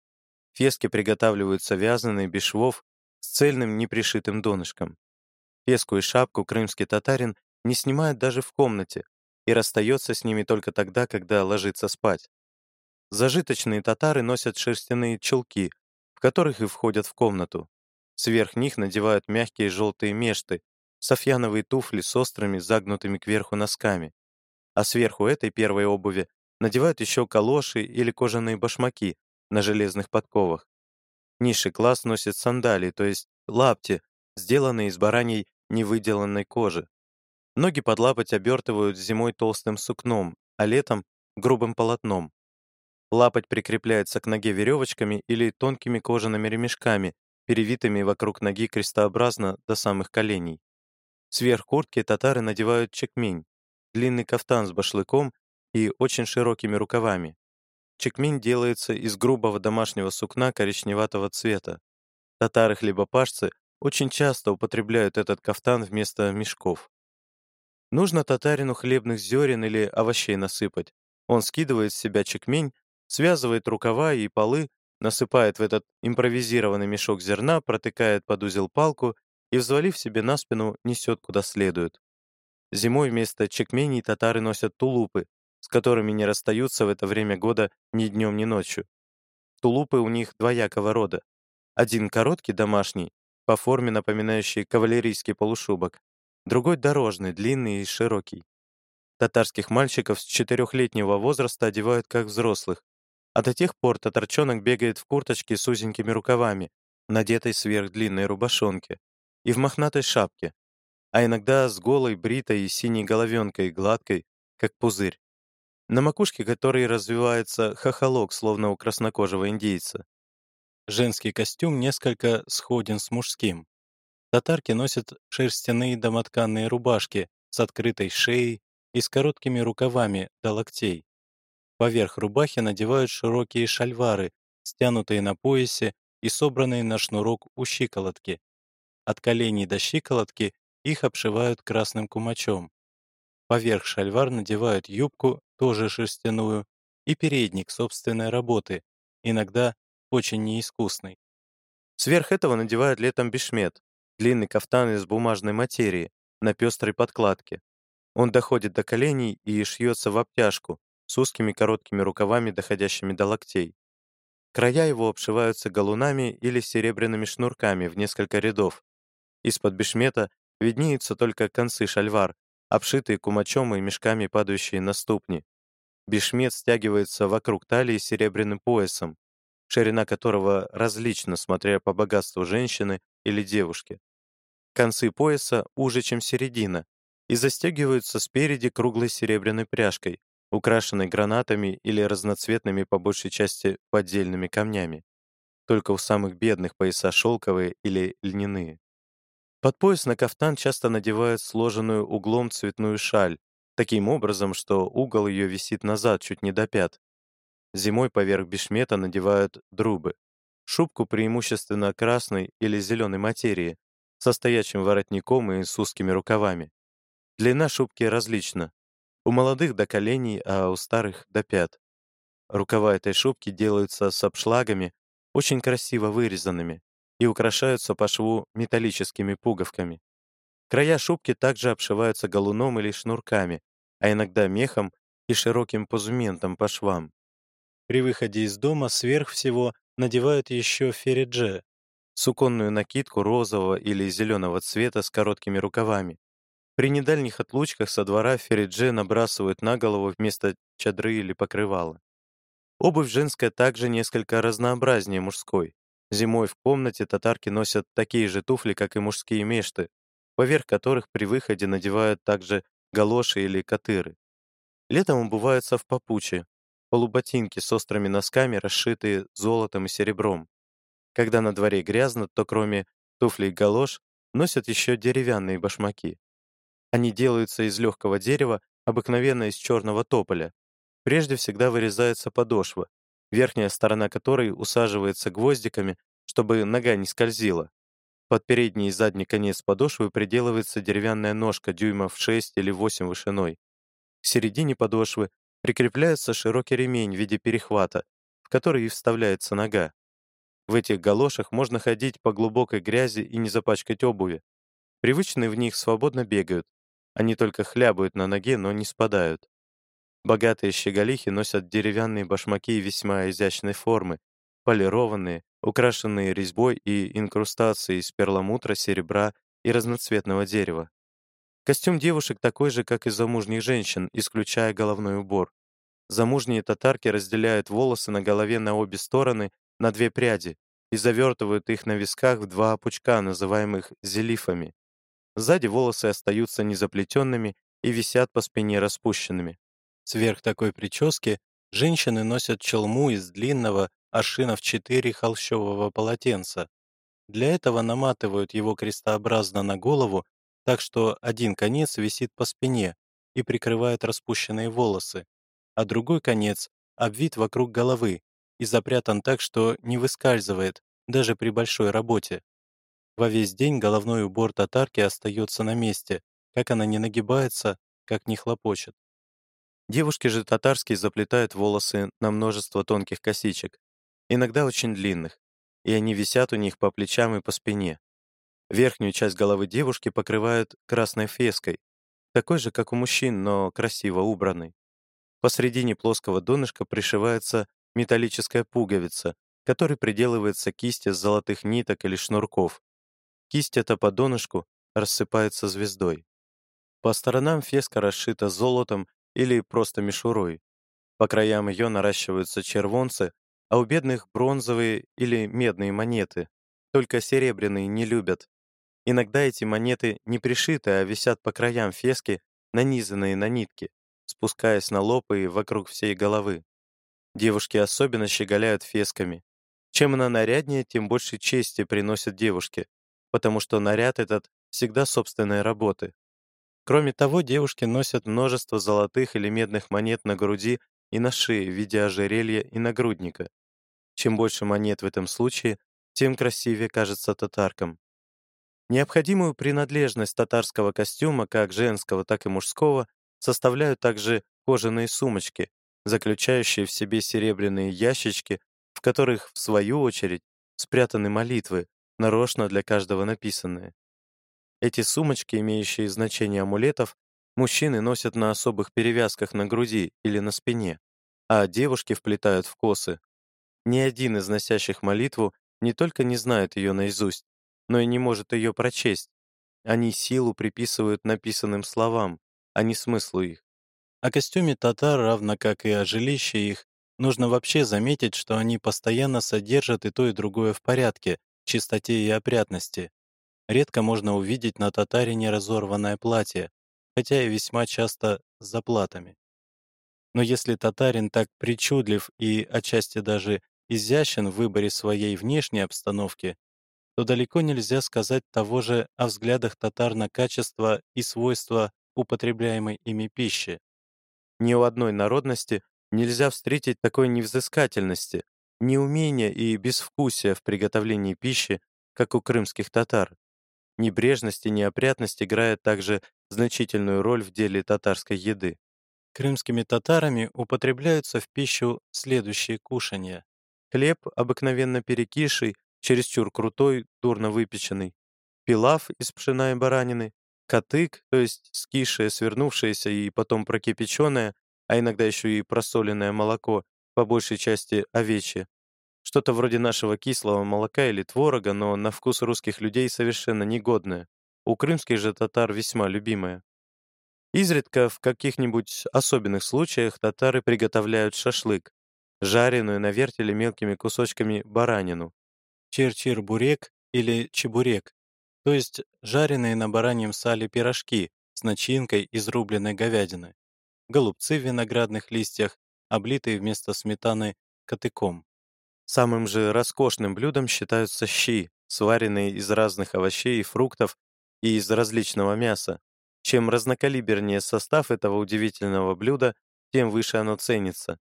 Фески приготавливаются вязаные, без швов, с цельным непришитым донышком. Феску и шапку крымский татарин не снимает даже в комнате и расстается с ними только тогда, когда ложится спать. Зажиточные татары носят шерстяные чулки, в которых и входят в комнату. Сверх них надевают мягкие желтые мешты, софьяновые туфли с острыми, загнутыми кверху носками. А сверху этой первой обуви надевают еще калоши или кожаные башмаки на железных подковах. Низший класс носит сандалии, то есть лапти, сделанные из бараньей невыделанной кожи. Ноги под лапоть обертывают зимой толстым сукном, а летом — грубым полотном. Лапоть прикрепляется к ноге веревочками или тонкими кожаными ремешками, перевитыми вокруг ноги крестообразно до самых коленей. Сверх куртки татары надевают чекмень, длинный кафтан с башлыком и очень широкими рукавами. Чекмень делается из грубого домашнего сукна коричневатого цвета. Татары-хлебопашцы очень часто употребляют этот кафтан вместо мешков. Нужно татарину хлебных зерен или овощей насыпать. Он скидывает с себя чекмень, связывает рукава и полы, насыпает в этот импровизированный мешок зерна, протыкает под узел палку и, взвалив себе на спину, несет куда следует. Зимой вместо чекменей татары носят тулупы, с которыми не расстаются в это время года ни днем, ни ночью. Тулупы у них двоякого рода. Один короткий, домашний, по форме напоминающий кавалерийский полушубок, другой дорожный, длинный и широкий. Татарских мальчиков с четырехлетнего возраста одевают как взрослых, а до тех пор татарчонок бегает в курточке с узенькими рукавами, надетой сверх длинной рубашонки, и в мохнатой шапке, а иногда с голой, бритой и синей головенкой, гладкой, как пузырь, на макушке которой развивается хохолок, словно у краснокожего индейца. Женский костюм несколько сходен с мужским. Татарки носят шерстяные домотканные рубашки с открытой шеей и с короткими рукавами до локтей. Поверх рубахи надевают широкие шальвары, стянутые на поясе и собранные на шнурок у щиколотки. От коленей до щиколотки их обшивают красным кумачом. Поверх шальвар надевают юбку, тоже шерстяную, и передник собственной работы, иногда очень неискусный. Сверх этого надевают летом бешмет, длинный кафтан из бумажной материи, на пестрой подкладке. Он доходит до коленей и шьется в обтяжку, с узкими короткими рукавами, доходящими до локтей. Края его обшиваются галунами или серебряными шнурками в несколько рядов. Из-под бешмета виднеются только концы шальвар, обшитые кумачом и мешками, падающие на ступни. Бешмет стягивается вокруг талии серебряным поясом, ширина которого различна, смотря по богатству женщины или девушки. Концы пояса уже, чем середина, и застегиваются спереди круглой серебряной пряжкой, украшенной гранатами или разноцветными по большей части поддельными камнями. Только у самых бедных пояса шелковые или льняные. Под пояс на кафтан часто надевают сложенную углом цветную шаль, таким образом, что угол ее висит назад чуть не до пят, Зимой поверх бешмета надевают друбы. Шубку преимущественно красной или зеленой материи, со стоячим воротником и с узкими рукавами. Длина шубки различна. У молодых до коленей, а у старых до пят. Рукава этой шубки делаются с обшлагами, очень красиво вырезанными, и украшаются по шву металлическими пуговками. Края шубки также обшиваются галуном или шнурками, а иногда мехом и широким позументом по швам. При выходе из дома сверх всего надевают еще феридже, суконную накидку розового или зеленого цвета с короткими рукавами. При недальних отлучках со двора феридже набрасывают на голову вместо чадры или покрывала. Обувь женская также несколько разнообразнее мужской. Зимой в комнате татарки носят такие же туфли, как и мужские мешты, поверх которых при выходе надевают также галоши или катыры. Летом обуваются в попуче, полуботинки с острыми носками, расшитые золотом и серебром. Когда на дворе грязно, то кроме туфлей и галош носят еще деревянные башмаки. Они делаются из легкого дерева, обыкновенно из черного тополя. Прежде всегда вырезается подошва, верхняя сторона которой усаживается гвоздиками, чтобы нога не скользила. Под передний и задний конец подошвы приделывается деревянная ножка дюймов 6 или 8 вышиной. В середине подошвы прикрепляется широкий ремень в виде перехвата, в который и вставляется нога. В этих галошах можно ходить по глубокой грязи и не запачкать обуви. Привычные в них свободно бегают. Они только хлябают на ноге, но не спадают. Богатые щеголихи носят деревянные башмаки весьма изящной формы, полированные, украшенные резьбой и инкрустацией из перламутра, серебра и разноцветного дерева. Костюм девушек такой же, как и замужних женщин, исключая головной убор. Замужние татарки разделяют волосы на голове на обе стороны на две пряди и завертывают их на висках в два пучка, называемых зелифами. Сзади волосы остаются незаплетенными и висят по спине распущенными. Сверх такой прически женщины носят челму из длинного аршинов 4 холщового полотенца. Для этого наматывают его крестообразно на голову так что один конец висит по спине и прикрывает распущенные волосы, а другой конец обвит вокруг головы и запрятан так, что не выскальзывает даже при большой работе. Во весь день головной убор татарки остается на месте, как она не нагибается, как не хлопочет. Девушки же татарские заплетают волосы на множество тонких косичек, иногда очень длинных, и они висят у них по плечам и по спине. Верхнюю часть головы девушки покрывают красной феской, такой же, как у мужчин, но красиво убранный. Посредине плоского донышка пришивается металлическая пуговица, которой приделывается кисть из золотых ниток или шнурков. Кисть эта по донышку рассыпается звездой. По сторонам феска расшита золотом или просто мишурой. По краям ее наращиваются червонцы, а у бедных бронзовые или медные монеты. Только серебряные не любят. Иногда эти монеты не пришиты, а висят по краям фески, нанизанные на нитки, спускаясь на лоб и вокруг всей головы. Девушки особенно щеголяют фесками. Чем она наряднее, тем больше чести приносит девушке, потому что наряд этот всегда собственной работы. Кроме того, девушки носят множество золотых или медных монет на груди и на шее в виде ожерелья и нагрудника. Чем больше монет в этом случае, тем красивее кажется татаркам. Необходимую принадлежность татарского костюма, как женского, так и мужского, составляют также кожаные сумочки, заключающие в себе серебряные ящички, в которых, в свою очередь, спрятаны молитвы, нарочно для каждого написанные. Эти сумочки, имеющие значение амулетов, мужчины носят на особых перевязках на груди или на спине, а девушки вплетают в косы. Ни один из носящих молитву не только не знает ее наизусть, но и не может ее прочесть. Они силу приписывают написанным словам, а не смыслу их. О костюме татар, равно как и о жилище их, нужно вообще заметить, что они постоянно содержат и то, и другое в порядке, чистоте и опрятности. Редко можно увидеть на татарине разорванное платье, хотя и весьма часто с заплатами. Но если татарин так причудлив и отчасти даже изящен в выборе своей внешней обстановки, то далеко нельзя сказать того же о взглядах татар на качество и свойства употребляемой ими пищи. Ни у одной народности нельзя встретить такой невзыскательности, неумения и безвкусия в приготовлении пищи, как у крымских татар. Небрежность и неопрятность играют также значительную роль в деле татарской еды. Крымскими татарами употребляются в пищу следующие кушанья. Хлеб, обыкновенно перекиший, чересчур крутой, дурно выпеченный. Пилав из пшена и баранины. Катык, то есть скисшее, свернувшееся и потом прокипяченное, а иногда еще и просоленное молоко, по большей части овечье. Что-то вроде нашего кислого молока или творога, но на вкус русских людей совершенно негодное. У крымских же татар весьма любимое. Изредка в каких-нибудь особенных случаях татары приготовляют шашлык, жареную на вертеле мелкими кусочками баранину, чир-чир-бурек или чебурек, то есть жареные на бараньем сале пирожки с начинкой из рубленной говядины, голубцы в виноградных листьях, облитые вместо сметаны катыком. Самым же роскошным блюдом считаются щи, сваренные из разных овощей и фруктов и из различного мяса. Чем разнокалибернее состав этого удивительного блюда, тем выше оно ценится.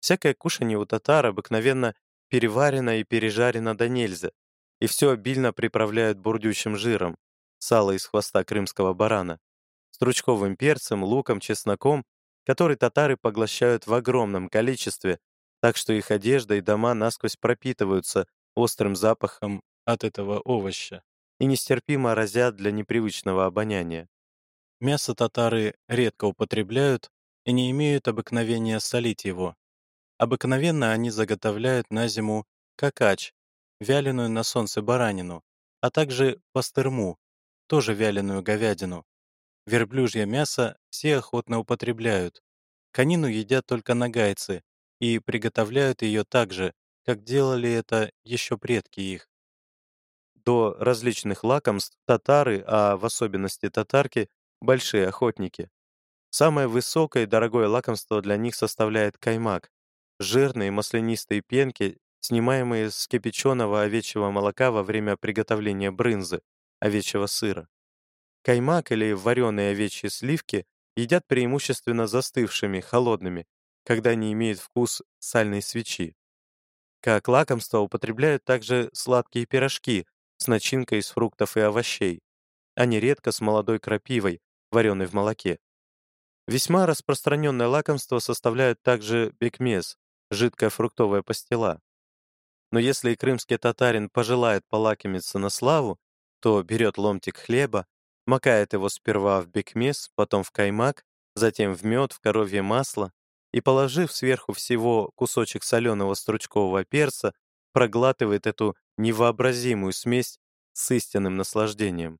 Всякое кушанье у татар обыкновенно переварено и пережарено до нельзя, и все обильно приправляют бурдючим жиром, сало из хвоста крымского барана, стручковым перцем, луком, чесноком, который татары поглощают в огромном количестве так что их одежда и дома насквозь пропитываются острым запахом от этого овоща и нестерпимо разят для непривычного обоняния. Мясо татары редко употребляют и не имеют обыкновения солить его. Обыкновенно они заготовляют на зиму какач, вяленую на солнце баранину, а также пастырму, тоже вяленую говядину. Верблюжье мясо все охотно употребляют. Конину едят только нагайцы, и приготовляют ее так же, как делали это еще предки их. До различных лакомств татары, а в особенности татарки, большие охотники. Самое высокое и дорогое лакомство для них составляет каймак, жирные маслянистые пенки, снимаемые с кипяченого овечьего молока во время приготовления брынзы, овечьего сыра. Каймак или вареные овечьи сливки едят преимущественно застывшими, холодными, когда не имеет вкус сальной свечи. Как лакомство употребляют также сладкие пирожки с начинкой из фруктов и овощей, а нередко с молодой крапивой, вареной в молоке. Весьма распространенное лакомство составляют также бекмез, жидкая фруктовая пастила. Но если крымский татарин пожелает полакомиться на славу, то берет ломтик хлеба, макает его сперва в бекмес, потом в каймак, затем в мед, в коровье масло и, положив сверху всего кусочек соленого стручкового перца, проглатывает эту невообразимую смесь с истинным наслаждением.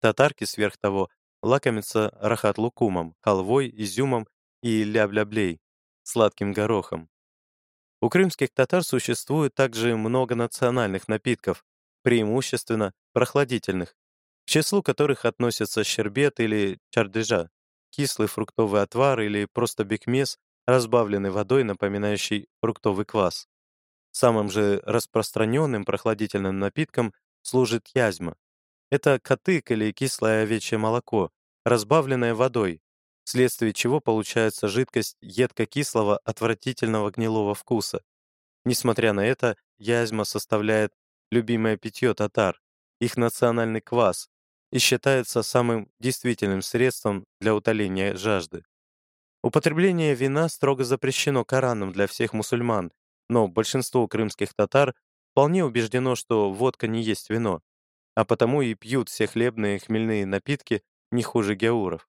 Татарки сверх того лакомятся рахат-лукумом, халвой, изюмом и ля-бля-блей, сладким горохом. У крымских татар существует также много национальных напитков, преимущественно прохладительных, к числу которых относятся щербет или чардыжа, кислый фруктовый отвар или просто бекмес, разбавленный водой, напоминающий фруктовый квас. Самым же распространенным прохладительным напитком служит язьма. Это катык или кислое овечье молоко, разбавленное водой, вследствие чего получается жидкость едко-кислого отвратительного гнилого вкуса. Несмотря на это, язьма составляет любимое питье татар, их национальный квас, и считается самым действительным средством для утоления жажды. Употребление вина строго запрещено Кораном для всех мусульман, но большинство крымских татар вполне убеждено, что водка не есть вино, а потому и пьют все хлебные хмельные напитки не хуже геуров.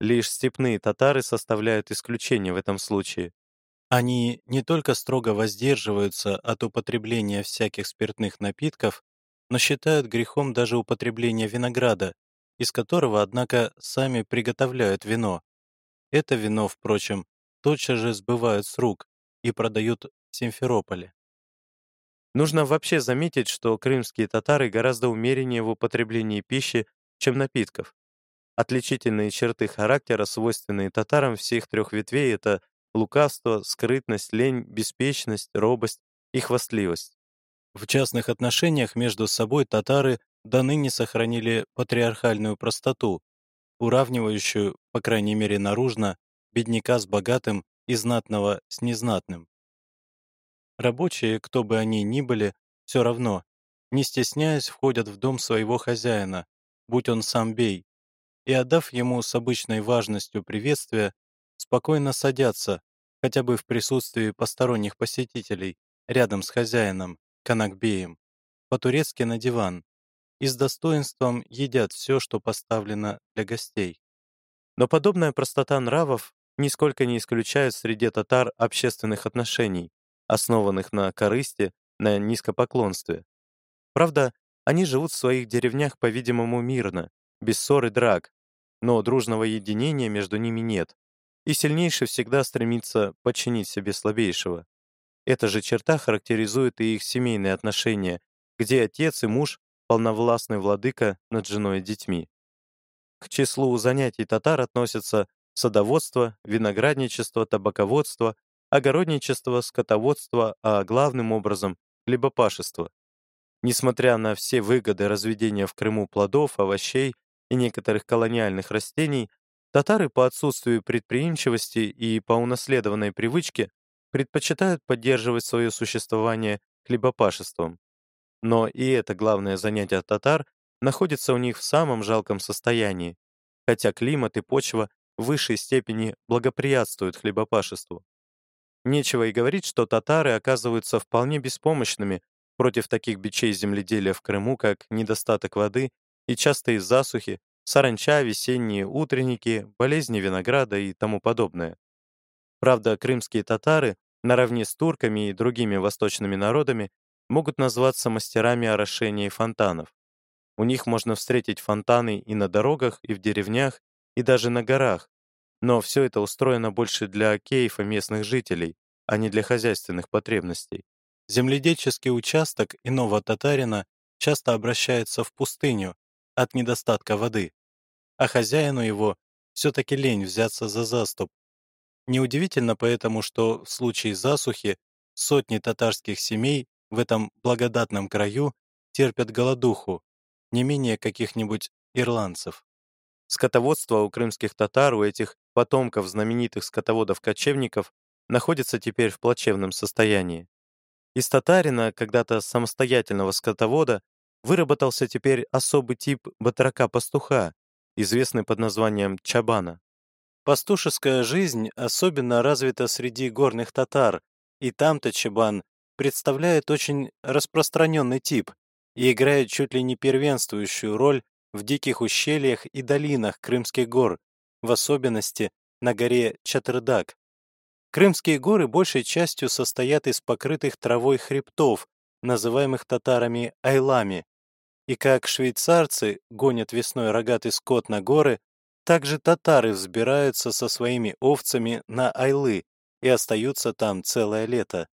Лишь степные татары составляют исключение в этом случае. Они не только строго воздерживаются от употребления всяких спиртных напитков, но считают грехом даже употребление винограда, из которого, однако, сами приготовляют вино. Это вино, впрочем, тотчас же сбывают с рук и продают в Симферополе. Нужно вообще заметить, что крымские татары гораздо умереннее в употреблении пищи, чем напитков. Отличительные черты характера, свойственные татарам всех трех ветвей, это лукавство, скрытность, лень, беспечность, робость и хвастливость. В частных отношениях между собой татары до ныне сохранили патриархальную простоту, уравнивающую, по крайней мере наружно, бедняка с богатым и знатного с незнатным. Рабочие, кто бы они ни были, все равно, не стесняясь, входят в дом своего хозяина, будь он сам бей, и, отдав ему с обычной важностью приветствия, спокойно садятся, хотя бы в присутствии посторонних посетителей, рядом с хозяином, канакбеем, по-турецки на диван, и с достоинством едят все, что поставлено для гостей. Но подобная простота нравов нисколько не исключает среди татар общественных отношений, основанных на корысти, на низкопоклонстве. Правда, они живут в своих деревнях, по-видимому, мирно, без ссор и драк, но дружного единения между ними нет, и сильнейший всегда стремится подчинить себе слабейшего. Эта же черта характеризует и их семейные отношения, где отец и муж — полновластный владыка над женой и детьми. К числу занятий татар относятся садоводство, виноградничество, табаководство, огородничество, скотоводство, а главным образом — хлебопашество. Несмотря на все выгоды разведения в Крыму плодов, овощей и некоторых колониальных растений, татары по отсутствию предприимчивости и по унаследованной привычке предпочитают поддерживать свое существование хлебопашеством. Но и это главное занятие татар находится у них в самом жалком состоянии, хотя климат и почва в высшей степени благоприятствуют хлебопашеству. Нечего и говорить, что татары оказываются вполне беспомощными против таких бичей земледелия в Крыму, как недостаток воды и частые засухи, саранча, весенние утренники, болезни винограда и тому подобное. Правда, крымские татары, наравне с турками и другими восточными народами, могут назваться мастерами орошения фонтанов. У них можно встретить фонтаны и на дорогах, и в деревнях, и даже на горах, но все это устроено больше для кейфа местных жителей, а не для хозяйственных потребностей. Земледельческий участок иного татарина часто обращается в пустыню, от недостатка воды, а хозяину его все-таки лень взяться за заступ. Неудивительно поэтому, что в случае засухи сотни татарских семей в этом благодатном краю терпят голодуху, не менее каких-нибудь ирландцев. Скотоводство у крымских татар, у этих потомков знаменитых скотоводов-кочевников, находится теперь в плачевном состоянии. Из татарина, когда-то самостоятельного скотовода, выработался теперь особый тип батрака-пастуха, известный под названием чабана. Пастушеская жизнь особенно развита среди горных татар, и там-то чабан представляет очень распространенный тип и играет чуть ли не первенствующую роль в диких ущельях и долинах Крымских гор, в особенности на горе Чатырдак. Крымские горы большей частью состоят из покрытых травой хребтов, называемых татарами айлами. И как швейцарцы гонят весной рогатый скот на горы, так же татары взбираются со своими овцами на айлы и остаются там целое лето.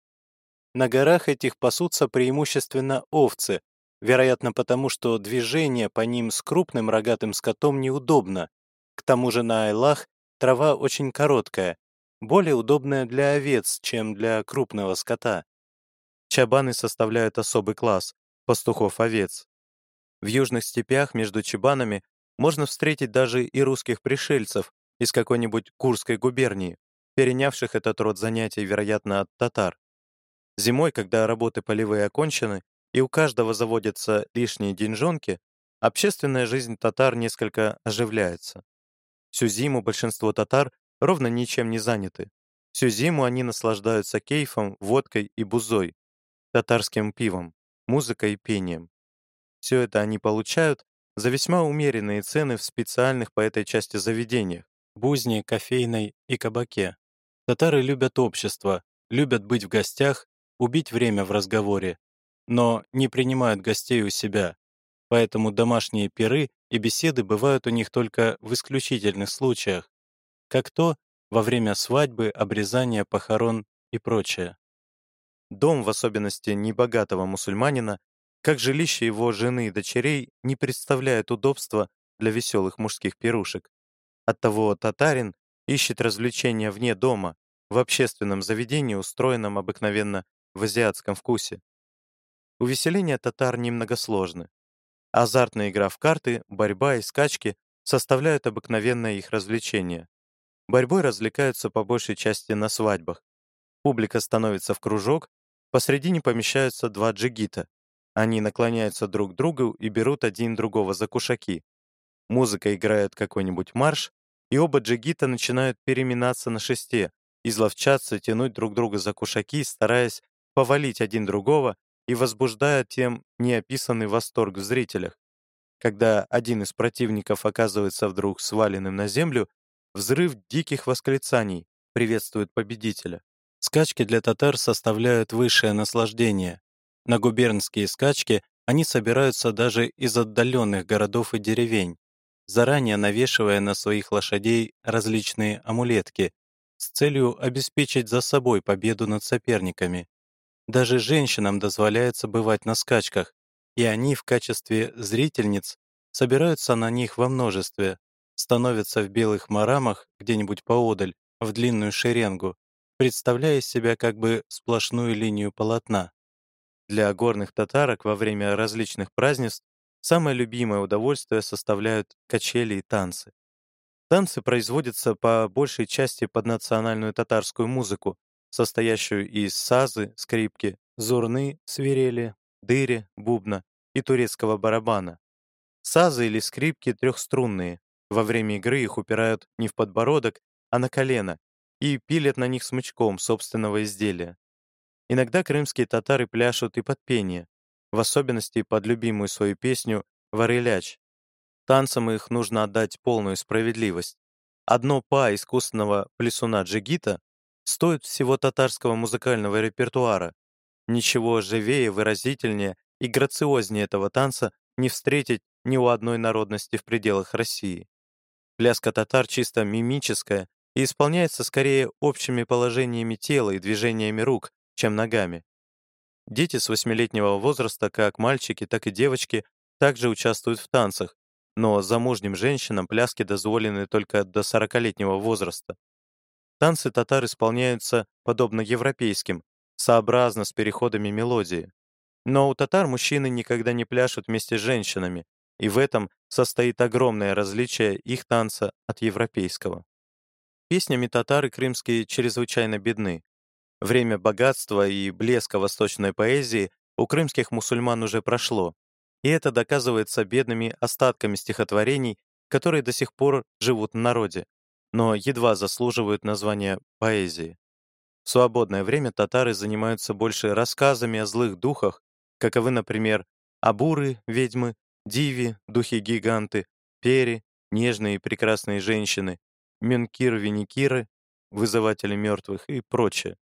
На горах этих пасутся преимущественно овцы, вероятно потому, что движение по ним с крупным рогатым скотом неудобно. К тому же на айлах трава очень короткая, более удобная для овец, чем для крупного скота. Чабаны составляют особый класс – пастухов-овец. В южных степях между чабанами можно встретить даже и русских пришельцев из какой-нибудь Курской губернии, перенявших этот род занятий, вероятно, от татар. Зимой, когда работы полевые окончены, и у каждого заводятся лишние деньжонки, общественная жизнь татар несколько оживляется. Всю зиму большинство татар ровно ничем не заняты. Всю зиму они наслаждаются кейфом, водкой и бузой, татарским пивом, музыкой и пением. Все это они получают за весьма умеренные цены в специальных по этой части заведениях – бузне, кофейной и кабаке. Татары любят общество, любят быть в гостях, убить время в разговоре, но не принимают гостей у себя, поэтому домашние пиры и беседы бывают у них только в исключительных случаях, как то во время свадьбы, обрезания, похорон и прочее. Дом, в особенности небогатого мусульманина, как жилище его жены и дочерей, не представляет удобства для веселых мужских пирушек. Оттого татарин ищет развлечения вне дома, в общественном заведении, устроенном обыкновенно в азиатском вкусе. Увеселения татар немногосложны. Азартная игра в карты, борьба и скачки составляют обыкновенное их развлечение. Борьбой развлекаются по большей части на свадьбах. Публика становится в кружок, Посредине помещаются два джигита. Они наклоняются друг к другу и берут один другого за кушаки. Музыка играет какой-нибудь марш, и оба джигита начинают переминаться на шесте, изловчаться, тянуть друг друга за кушаки, стараясь повалить один другого и возбуждая тем неописанный восторг в зрителях. Когда один из противников оказывается вдруг сваленным на землю, взрыв диких восклицаний приветствует победителя. Скачки для татар составляют высшее наслаждение. На губернские скачки они собираются даже из отдаленных городов и деревень, заранее навешивая на своих лошадей различные амулетки с целью обеспечить за собой победу над соперниками. Даже женщинам дозволяется бывать на скачках, и они в качестве зрительниц собираются на них во множестве, становятся в белых марамах где-нибудь поодаль, в длинную шеренгу, представляя себя как бы сплошную линию полотна. Для горных татарок во время различных празднеств самое любимое удовольствие составляют качели и танцы. Танцы производятся по большей части под национальную татарскую музыку, состоящую из сазы, скрипки, зурны, свирели, дыри, бубна и турецкого барабана. Сазы или скрипки трехструнные. Во время игры их упирают не в подбородок, а на колено и пилят на них смычком собственного изделия. Иногда крымские татары пляшут и под пение, в особенности под любимую свою песню «Варыляч». Танцам их нужно отдать полную справедливость. Одно па искусственного плясуна джигита стоит всего татарского музыкального репертуара. Ничего живее, выразительнее и грациознее этого танца не встретить ни у одной народности в пределах России. Пляска татар чисто мимическая и исполняется скорее общими положениями тела и движениями рук, чем ногами. Дети с восьмилетнего возраста, как мальчики, так и девочки, также участвуют в танцах, но замужним женщинам пляски дозволены только до 40-летнего возраста. Танцы татар исполняются подобно европейским, сообразно с переходами мелодии. Но у татар мужчины никогда не пляшут вместе с женщинами, и в этом состоит огромное различие их танца от европейского. Песнями татары крымские чрезвычайно бедны. Время богатства и блеска восточной поэзии у крымских мусульман уже прошло, и это доказывается бедными остатками стихотворений, которые до сих пор живут в народе, но едва заслуживают названия поэзии. В свободное время татары занимаются больше рассказами о злых духах, каковы, например, Абуры, ведьмы, диви, духи-гиганты, пери, нежные и прекрасные женщины, менкир-веникиры, вызыватели мертвых и прочее.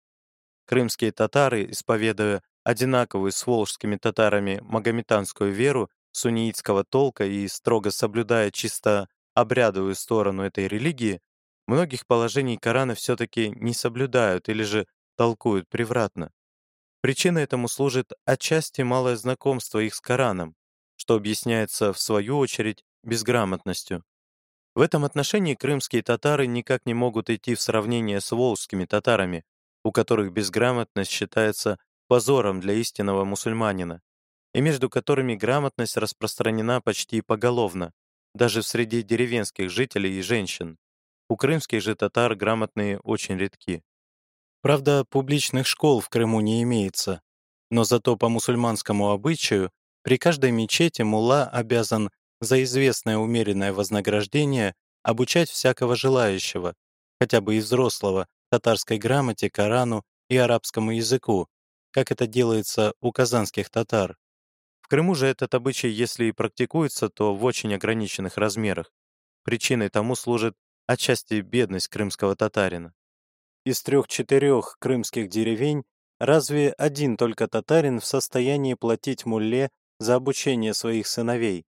Крымские татары, исповедуя одинаковую с волжскими татарами магометанскую веру суннитского толка и строго соблюдая чисто обрядовую сторону этой религии, многих положений Корана все-таки не соблюдают или же толкуют превратно. Причиной этому служит отчасти малое знакомство их с Кораном, что объясняется, в свою очередь, безграмотностью. В этом отношении крымские татары никак не могут идти в сравнение с волжскими татарами, у которых безграмотность считается позором для истинного мусульманина, и между которыми грамотность распространена почти поголовно, даже в среде деревенских жителей и женщин. У крымских же татар грамотные очень редки. Правда, публичных школ в Крыму не имеется, но зато по мусульманскому обычаю при каждой мечети мулла обязан за известное умеренное вознаграждение обучать всякого желающего, хотя бы и взрослого, татарской грамоте, Корану и арабскому языку, как это делается у казанских татар. В Крыму же этот обычай, если и практикуется, то в очень ограниченных размерах. Причиной тому служит отчасти бедность крымского татарина. Из трех-четырех крымских деревень разве один только татарин в состоянии платить мулле за обучение своих сыновей?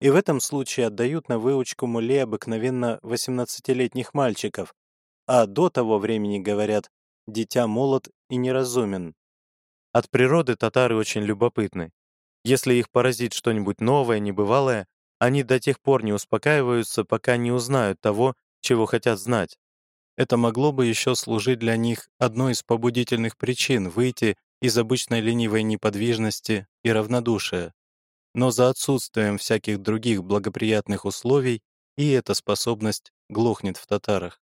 И в этом случае отдают на выучку мулле обыкновенно 18-летних мальчиков, а до того времени, говорят, дитя молод и неразумен. От природы татары очень любопытны. Если их поразит что-нибудь новое, небывалое, они до тех пор не успокаиваются, пока не узнают того, чего хотят знать. Это могло бы еще служить для них одной из побудительных причин выйти из обычной ленивой неподвижности и равнодушия. Но за отсутствием всяких других благоприятных условий и эта способность глохнет в татарах.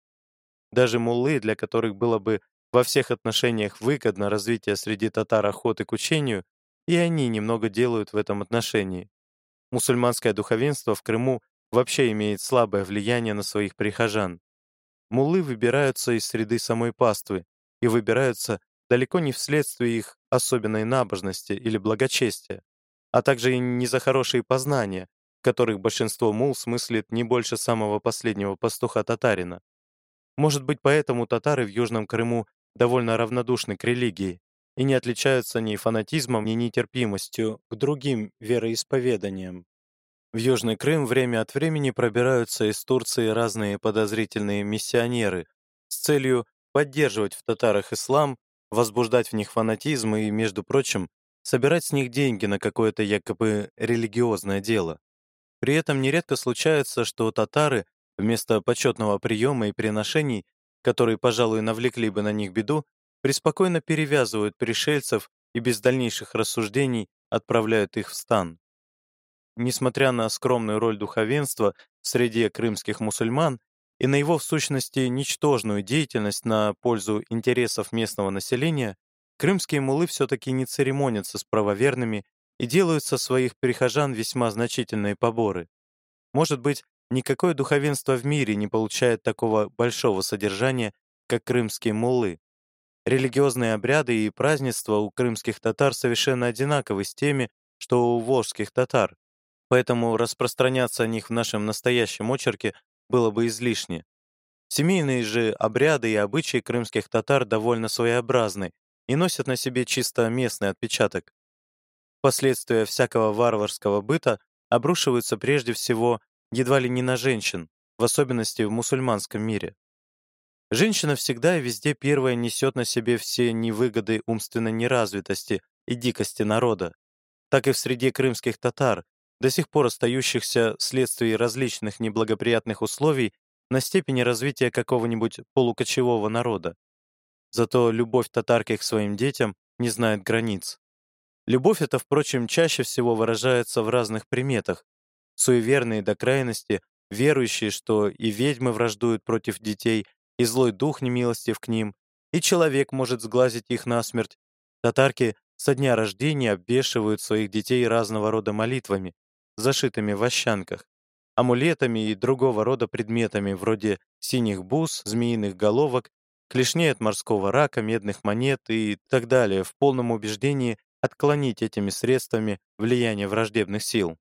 Даже муллы, для которых было бы во всех отношениях выгодно развитие среди татар охоты к учению, и они немного делают в этом отношении. Мусульманское духовенство в Крыму вообще имеет слабое влияние на своих прихожан. Муллы выбираются из среды самой паствы и выбираются далеко не вследствие их особенной набожности или благочестия, а также и не за хорошие познания, которых большинство мул смыслит не больше самого последнего пастуха-татарина. Может быть, поэтому татары в Южном Крыму довольно равнодушны к религии и не отличаются ни фанатизмом, ни нетерпимостью к другим вероисповеданиям. В Южный Крым время от времени пробираются из Турции разные подозрительные миссионеры с целью поддерживать в татарах ислам, возбуждать в них фанатизм и, между прочим, собирать с них деньги на какое-то якобы религиозное дело. При этом нередко случается, что татары вместо почетного приема и приношений которые, пожалуй, навлекли бы на них беду, преспокойно перевязывают пришельцев и без дальнейших рассуждений отправляют их в стан. Несмотря на скромную роль духовенства в среде крымских мусульман и на его в сущности ничтожную деятельность на пользу интересов местного населения, крымские мулы все-таки не церемонятся с правоверными и делают со своих прихожан весьма значительные поборы. Может быть, Никакое духовенство в мире не получает такого большого содержания, как крымские муллы. Религиозные обряды и празднества у крымских татар совершенно одинаковы с теми, что у волжских татар, поэтому распространяться о них в нашем настоящем очерке было бы излишне. Семейные же обряды и обычаи крымских татар довольно своеобразны и носят на себе чисто местный отпечаток. Последствия всякого варварского быта обрушиваются прежде всего едва ли не на женщин, в особенности в мусульманском мире. Женщина всегда и везде первая несет на себе все невыгоды умственной неразвитости и дикости народа, так и в среде крымских татар, до сих пор остающихся вследствие различных неблагоприятных условий на степени развития какого-нибудь полукочевого народа. Зато любовь татарки к своим детям не знает границ. Любовь эта, впрочем, чаще всего выражается в разных приметах, суеверные до крайности, верующие, что и ведьмы враждуют против детей, и злой дух немилостив к ним, и человек может сглазить их насмерть. Татарки со дня рождения обвешивают своих детей разного рода молитвами, зашитыми в ощанках, амулетами и другого рода предметами, вроде синих бус, змеиных головок, клешней от морского рака, медных монет и так далее, в полном убеждении отклонить этими средствами влияние враждебных сил.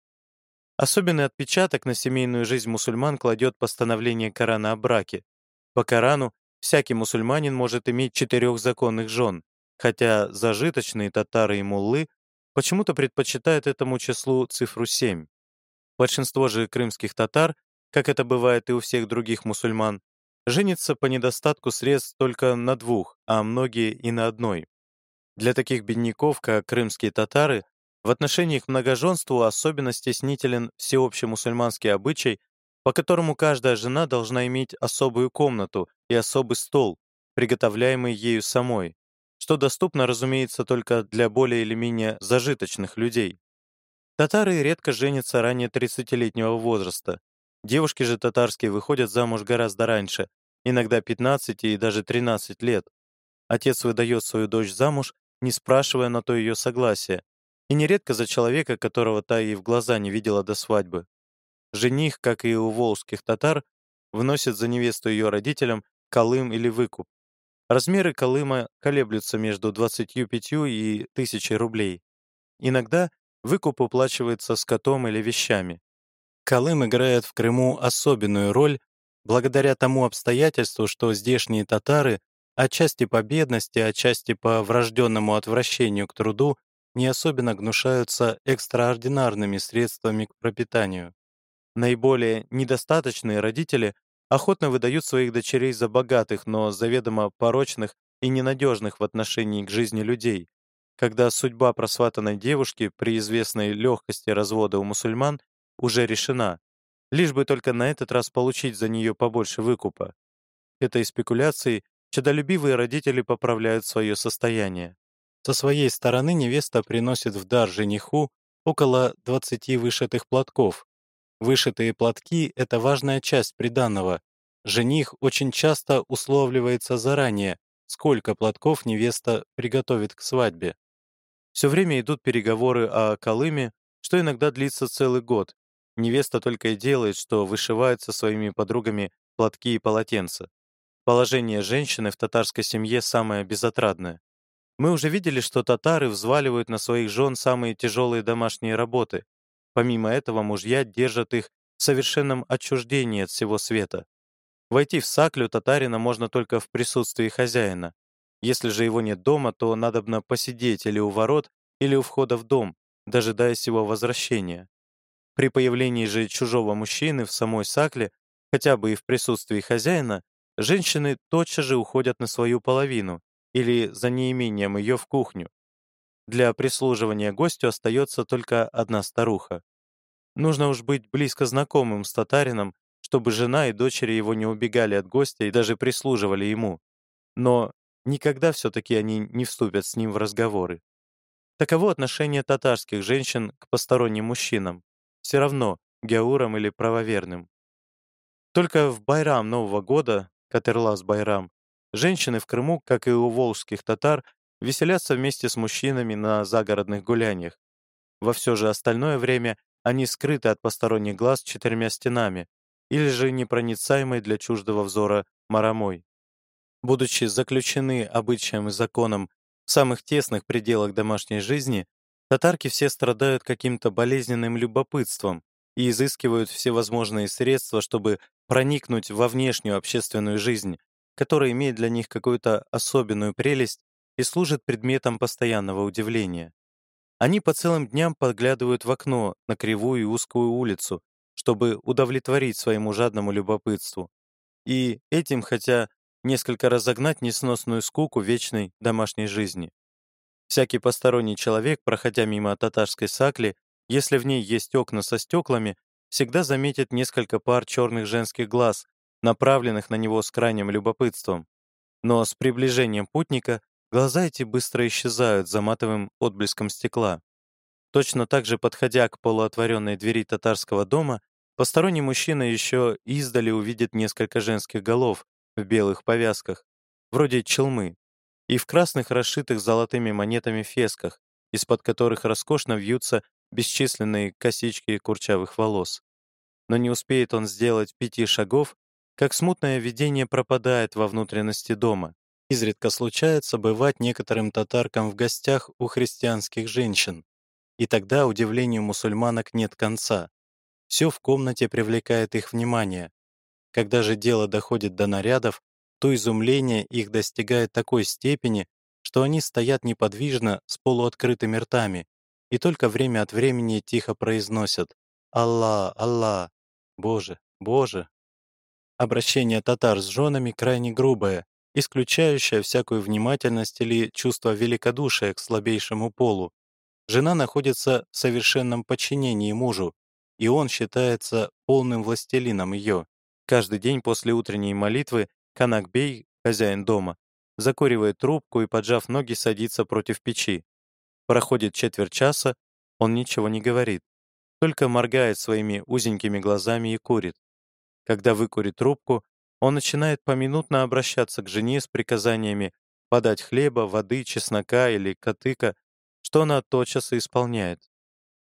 Особенный отпечаток на семейную жизнь мусульман кладет постановление Корана о браке. По Корану всякий мусульманин может иметь четырех законных жен, хотя зажиточные татары и муллы почему-то предпочитают этому числу цифру 7. Большинство же крымских татар, как это бывает и у всех других мусульман, женятся по недостатку средств только на двух, а многие и на одной. Для таких бедняков, как крымские татары, в отношении к многоженству особенно стеснителен всеобщий мусульманский обычай, по которому каждая жена должна иметь особую комнату и особый стол, приготовляемый ею самой, что доступно, разумеется, только для более или менее зажиточных людей. Татары редко женятся ранее 30-летнего возраста. Девушки же татарские выходят замуж гораздо раньше, иногда 15 и даже 13 лет. Отец выдает свою дочь замуж, не спрашивая на то ее согласия, и нередко за человека, которого та и в глаза не видела до свадьбы. Жених, как и у волжских татар, вносит за невесту ее родителям колым или выкуп. Размеры колыма колеблются между 25 и 1000 рублей. Иногда выкуп уплачивается скотом или вещами. Колым играет в Крыму особенную роль благодаря тому обстоятельству, что здешние татары, отчасти по бедности, отчасти по врожденному отвращению к труду, не особенно гнушаются экстраординарными средствами к пропитанию. Наиболее недостаточные родители охотно выдают своих дочерей за богатых, но заведомо порочных и ненадежных в отношении к жизни людей, когда судьба просватанной девушки при известной легкости развода у мусульман уже решена, лишь бы только на этот раз получить за нее побольше выкупа. Этой спекуляцией чадолюбивые родители поправляют свое состояние. Со своей стороны невеста приносит в дар жениху около 20 вышитых платков. Вышитые платки — это важная часть приданного. Жених очень часто условливается заранее, сколько платков невеста приготовит к свадьбе. Все время идут переговоры о Колыме, что иногда длится целый год. Невеста только и делает, что вышивает со своими подругами платки и полотенца. Положение женщины в татарской семье самое безотрадное. Мы уже видели, что татары взваливают на своих жен самые тяжелые домашние работы. Помимо этого, мужья держат их в совершенном отчуждении от всего света. Войти в саклю татарина можно только в присутствии хозяина. Если же его нет дома, то надобно посидеть или у ворот, или у входа в дом, дожидаясь его возвращения. При появлении же чужого мужчины в самой сакле, хотя бы и в присутствии хозяина, женщины тотчас же уходят на свою половину, или за неимением ее в кухню. Для прислуживания гостю остается только одна старуха. Нужно уж быть близко знакомым с татарином, чтобы жена и дочери его не убегали от гостя и даже прислуживали ему. Но никогда все-таки они не вступят с ним в разговоры. Таково отношение татарских женщин к посторонним мужчинам, все равно гяурам или правоверным. Только в Байрам Нового года, Катерлас Байрам, Женщины в Крыму, как и у волжских татар, веселятся вместе с мужчинами на загородных гуляниях. Во все же остальное время они скрыты от посторонних глаз четырьмя стенами или же непроницаемой для чуждого взора марамой. Будучи заключены обычаем и законом в самых тесных пределах домашней жизни, татарки все страдают каким-то болезненным любопытством и изыскивают всевозможные средства, чтобы проникнуть во внешнюю общественную жизнь, которая имеет для них какую-то особенную прелесть и служит предметом постоянного удивления. Они по целым дням подглядывают в окно на кривую и узкую улицу, чтобы удовлетворить своему жадному любопытству. И этим хотя несколько разогнать несносную скуку вечной домашней жизни. Всякий посторонний человек, проходя мимо татарской сакли, если в ней есть окна со стеклами, всегда заметит несколько пар черных женских глаз, направленных на него с крайним любопытством. Но с приближением путника глаза эти быстро исчезают за матовым отблеском стекла. Точно так же, подходя к полуотворенной двери татарского дома, посторонний мужчина еще издали увидит несколько женских голов в белых повязках, вроде челмы, и в красных расшитых золотыми монетами фесках, из-под которых роскошно вьются бесчисленные косички курчавых волос. Но не успеет он сделать пяти шагов, как смутное видение пропадает во внутренности дома. Изредка случается бывать некоторым татаркам в гостях у христианских женщин. И тогда удивлению мусульманок нет конца. все в комнате привлекает их внимание. Когда же дело доходит до нарядов, то изумление их достигает такой степени, что они стоят неподвижно с полуоткрытыми ртами и только время от времени тихо произносят «Аллах, Аллах, Боже, Боже». Обращение татар с женами крайне грубое, исключающее всякую внимательность или чувство великодушия к слабейшему полу. Жена находится в совершенном подчинении мужу, и он считается полным властелином ее. Каждый день после утренней молитвы Канакбей, хозяин дома, закуривает трубку и, поджав ноги, садится против печи. Проходит четверть часа, он ничего не говорит, только моргает своими узенькими глазами и курит. Когда выкурит трубку, он начинает поминутно обращаться к жене с приказаниями подать хлеба, воды, чеснока или котыка, что она тотчас и исполняет.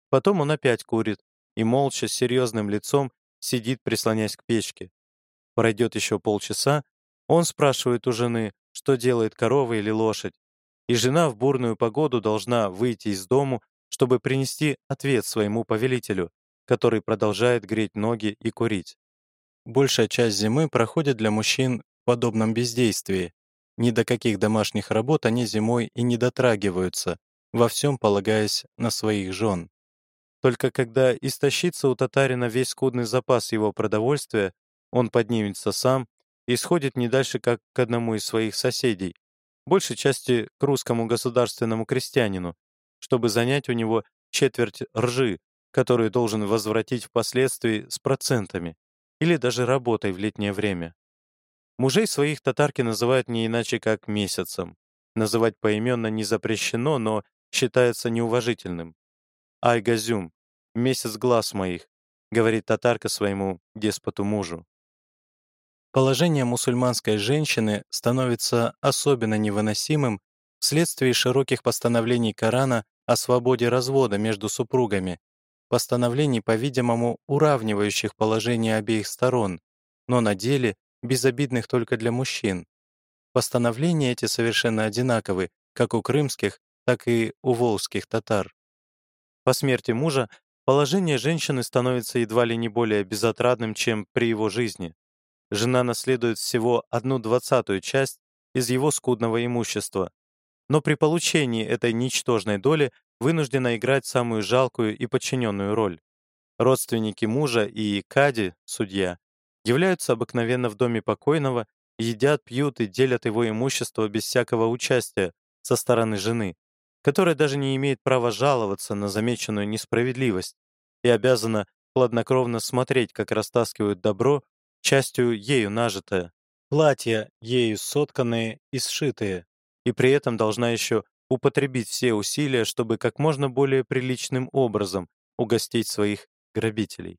Потом он опять курит и молча, с серьезным лицом, сидит, прислонясь к печке. Пройдет еще полчаса, он спрашивает у жены, что делает корова или лошадь, и жена в бурную погоду должна выйти из дому, чтобы принести ответ своему повелителю, который продолжает греть ноги и курить. Большая часть зимы проходит для мужчин в подобном бездействии. Ни до каких домашних работ они зимой и не дотрагиваются, во всем полагаясь на своих жен. Только когда истощится у татарина весь скудный запас его продовольствия, он поднимется сам и сходит не дальше, как к одному из своих соседей, большей части к русскому государственному крестьянину, чтобы занять у него четверть ржи, которую должен возвратить впоследствии с процентами или даже работой в летнее время. Мужей своих татарки называют не иначе, как месяцем. Называть поименно не запрещено, но считается неуважительным. «Ай, Газюм, месяц глаз моих», — говорит татарка своему деспоту-мужу. Положение мусульманской женщины становится особенно невыносимым вследствие широких постановлений Корана о свободе развода между супругами, постановлений, по-видимому, уравнивающих положение обеих сторон, но на деле безобидных только для мужчин. Постановления эти совершенно одинаковы, как у крымских, так и у волжских татар. По смерти мужа положение женщины становится едва ли не более безотрадным, чем при его жизни жена наследует всего одну двадцатую часть из его скудного имущества, но при получении этой ничтожной доли вынуждена играть самую жалкую и подчиненную роль. Родственники мужа и Кади, судья, являются обыкновенно в доме покойного, едят, пьют и делят его имущество без всякого участия со стороны жены, которая даже не имеет права жаловаться на замеченную несправедливость и обязана хладнокровно смотреть, как растаскивают добро частью ею нажитое, платья ею сотканные и сшитые, и при этом должна еще употребить все усилия, чтобы как можно более приличным образом угостить своих грабителей.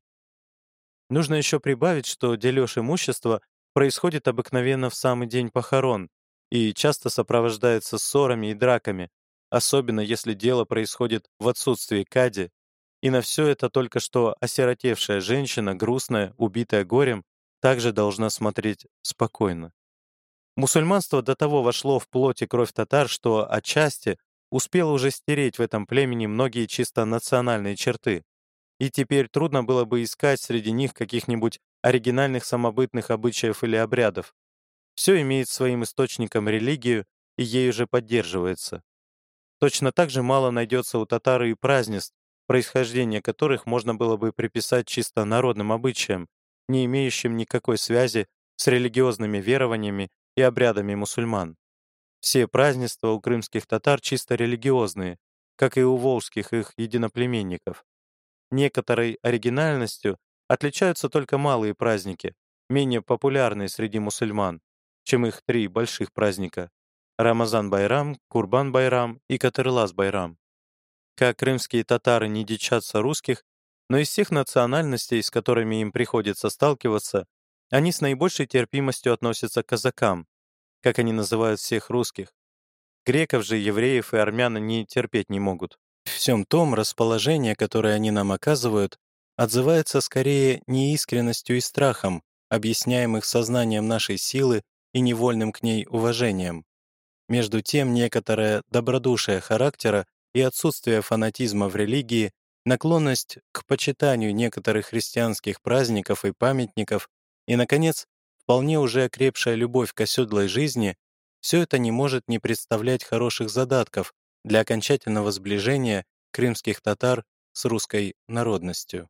Нужно еще прибавить, что дележ имущества происходит обыкновенно в самый день похорон и часто сопровождается ссорами и драками, особенно если дело происходит в отсутствии кади, и на все это только что осиротевшая женщина, грустная, убитая горем, также должна смотреть спокойно. Мусульманство до того вошло в плоть и кровь татар, что отчасти успело уже стереть в этом племени многие чисто национальные черты. И теперь трудно было бы искать среди них каких-нибудь оригинальных самобытных обычаев или обрядов. Все имеет своим источником религию и ею же поддерживается. Точно так же мало найдется у татары и празднеств, происхождение которых можно было бы приписать чисто народным обычаям, не имеющим никакой связи с религиозными верованиями и обрядами мусульман. Все празднества у крымских татар чисто религиозные, как и у волжских их единоплеменников. Некоторой оригинальностью отличаются только малые праздники, менее популярные среди мусульман, чем их три больших праздника — Рамазан-Байрам, Курбан-Байрам и Катырлас-Байрам. Как крымские татары не дичатся русских, но из всех национальностей, с которыми им приходится сталкиваться, они с наибольшей терпимостью относятся к казакам, как они называют всех русских. Греков же, евреев и армян они терпеть не могут. В всем том расположение, которое они нам оказывают, отзывается скорее неискренностью и страхом, объясняемых сознанием нашей силы и невольным к ней уважением. Между тем, некоторое добродушие характера и отсутствие фанатизма в религии наклонность к почитанию некоторых христианских праздников и памятников и, наконец, вполне уже окрепшая любовь к оседлой жизни — все это не может не представлять хороших задатков для окончательного сближения крымских татар с русской народностью.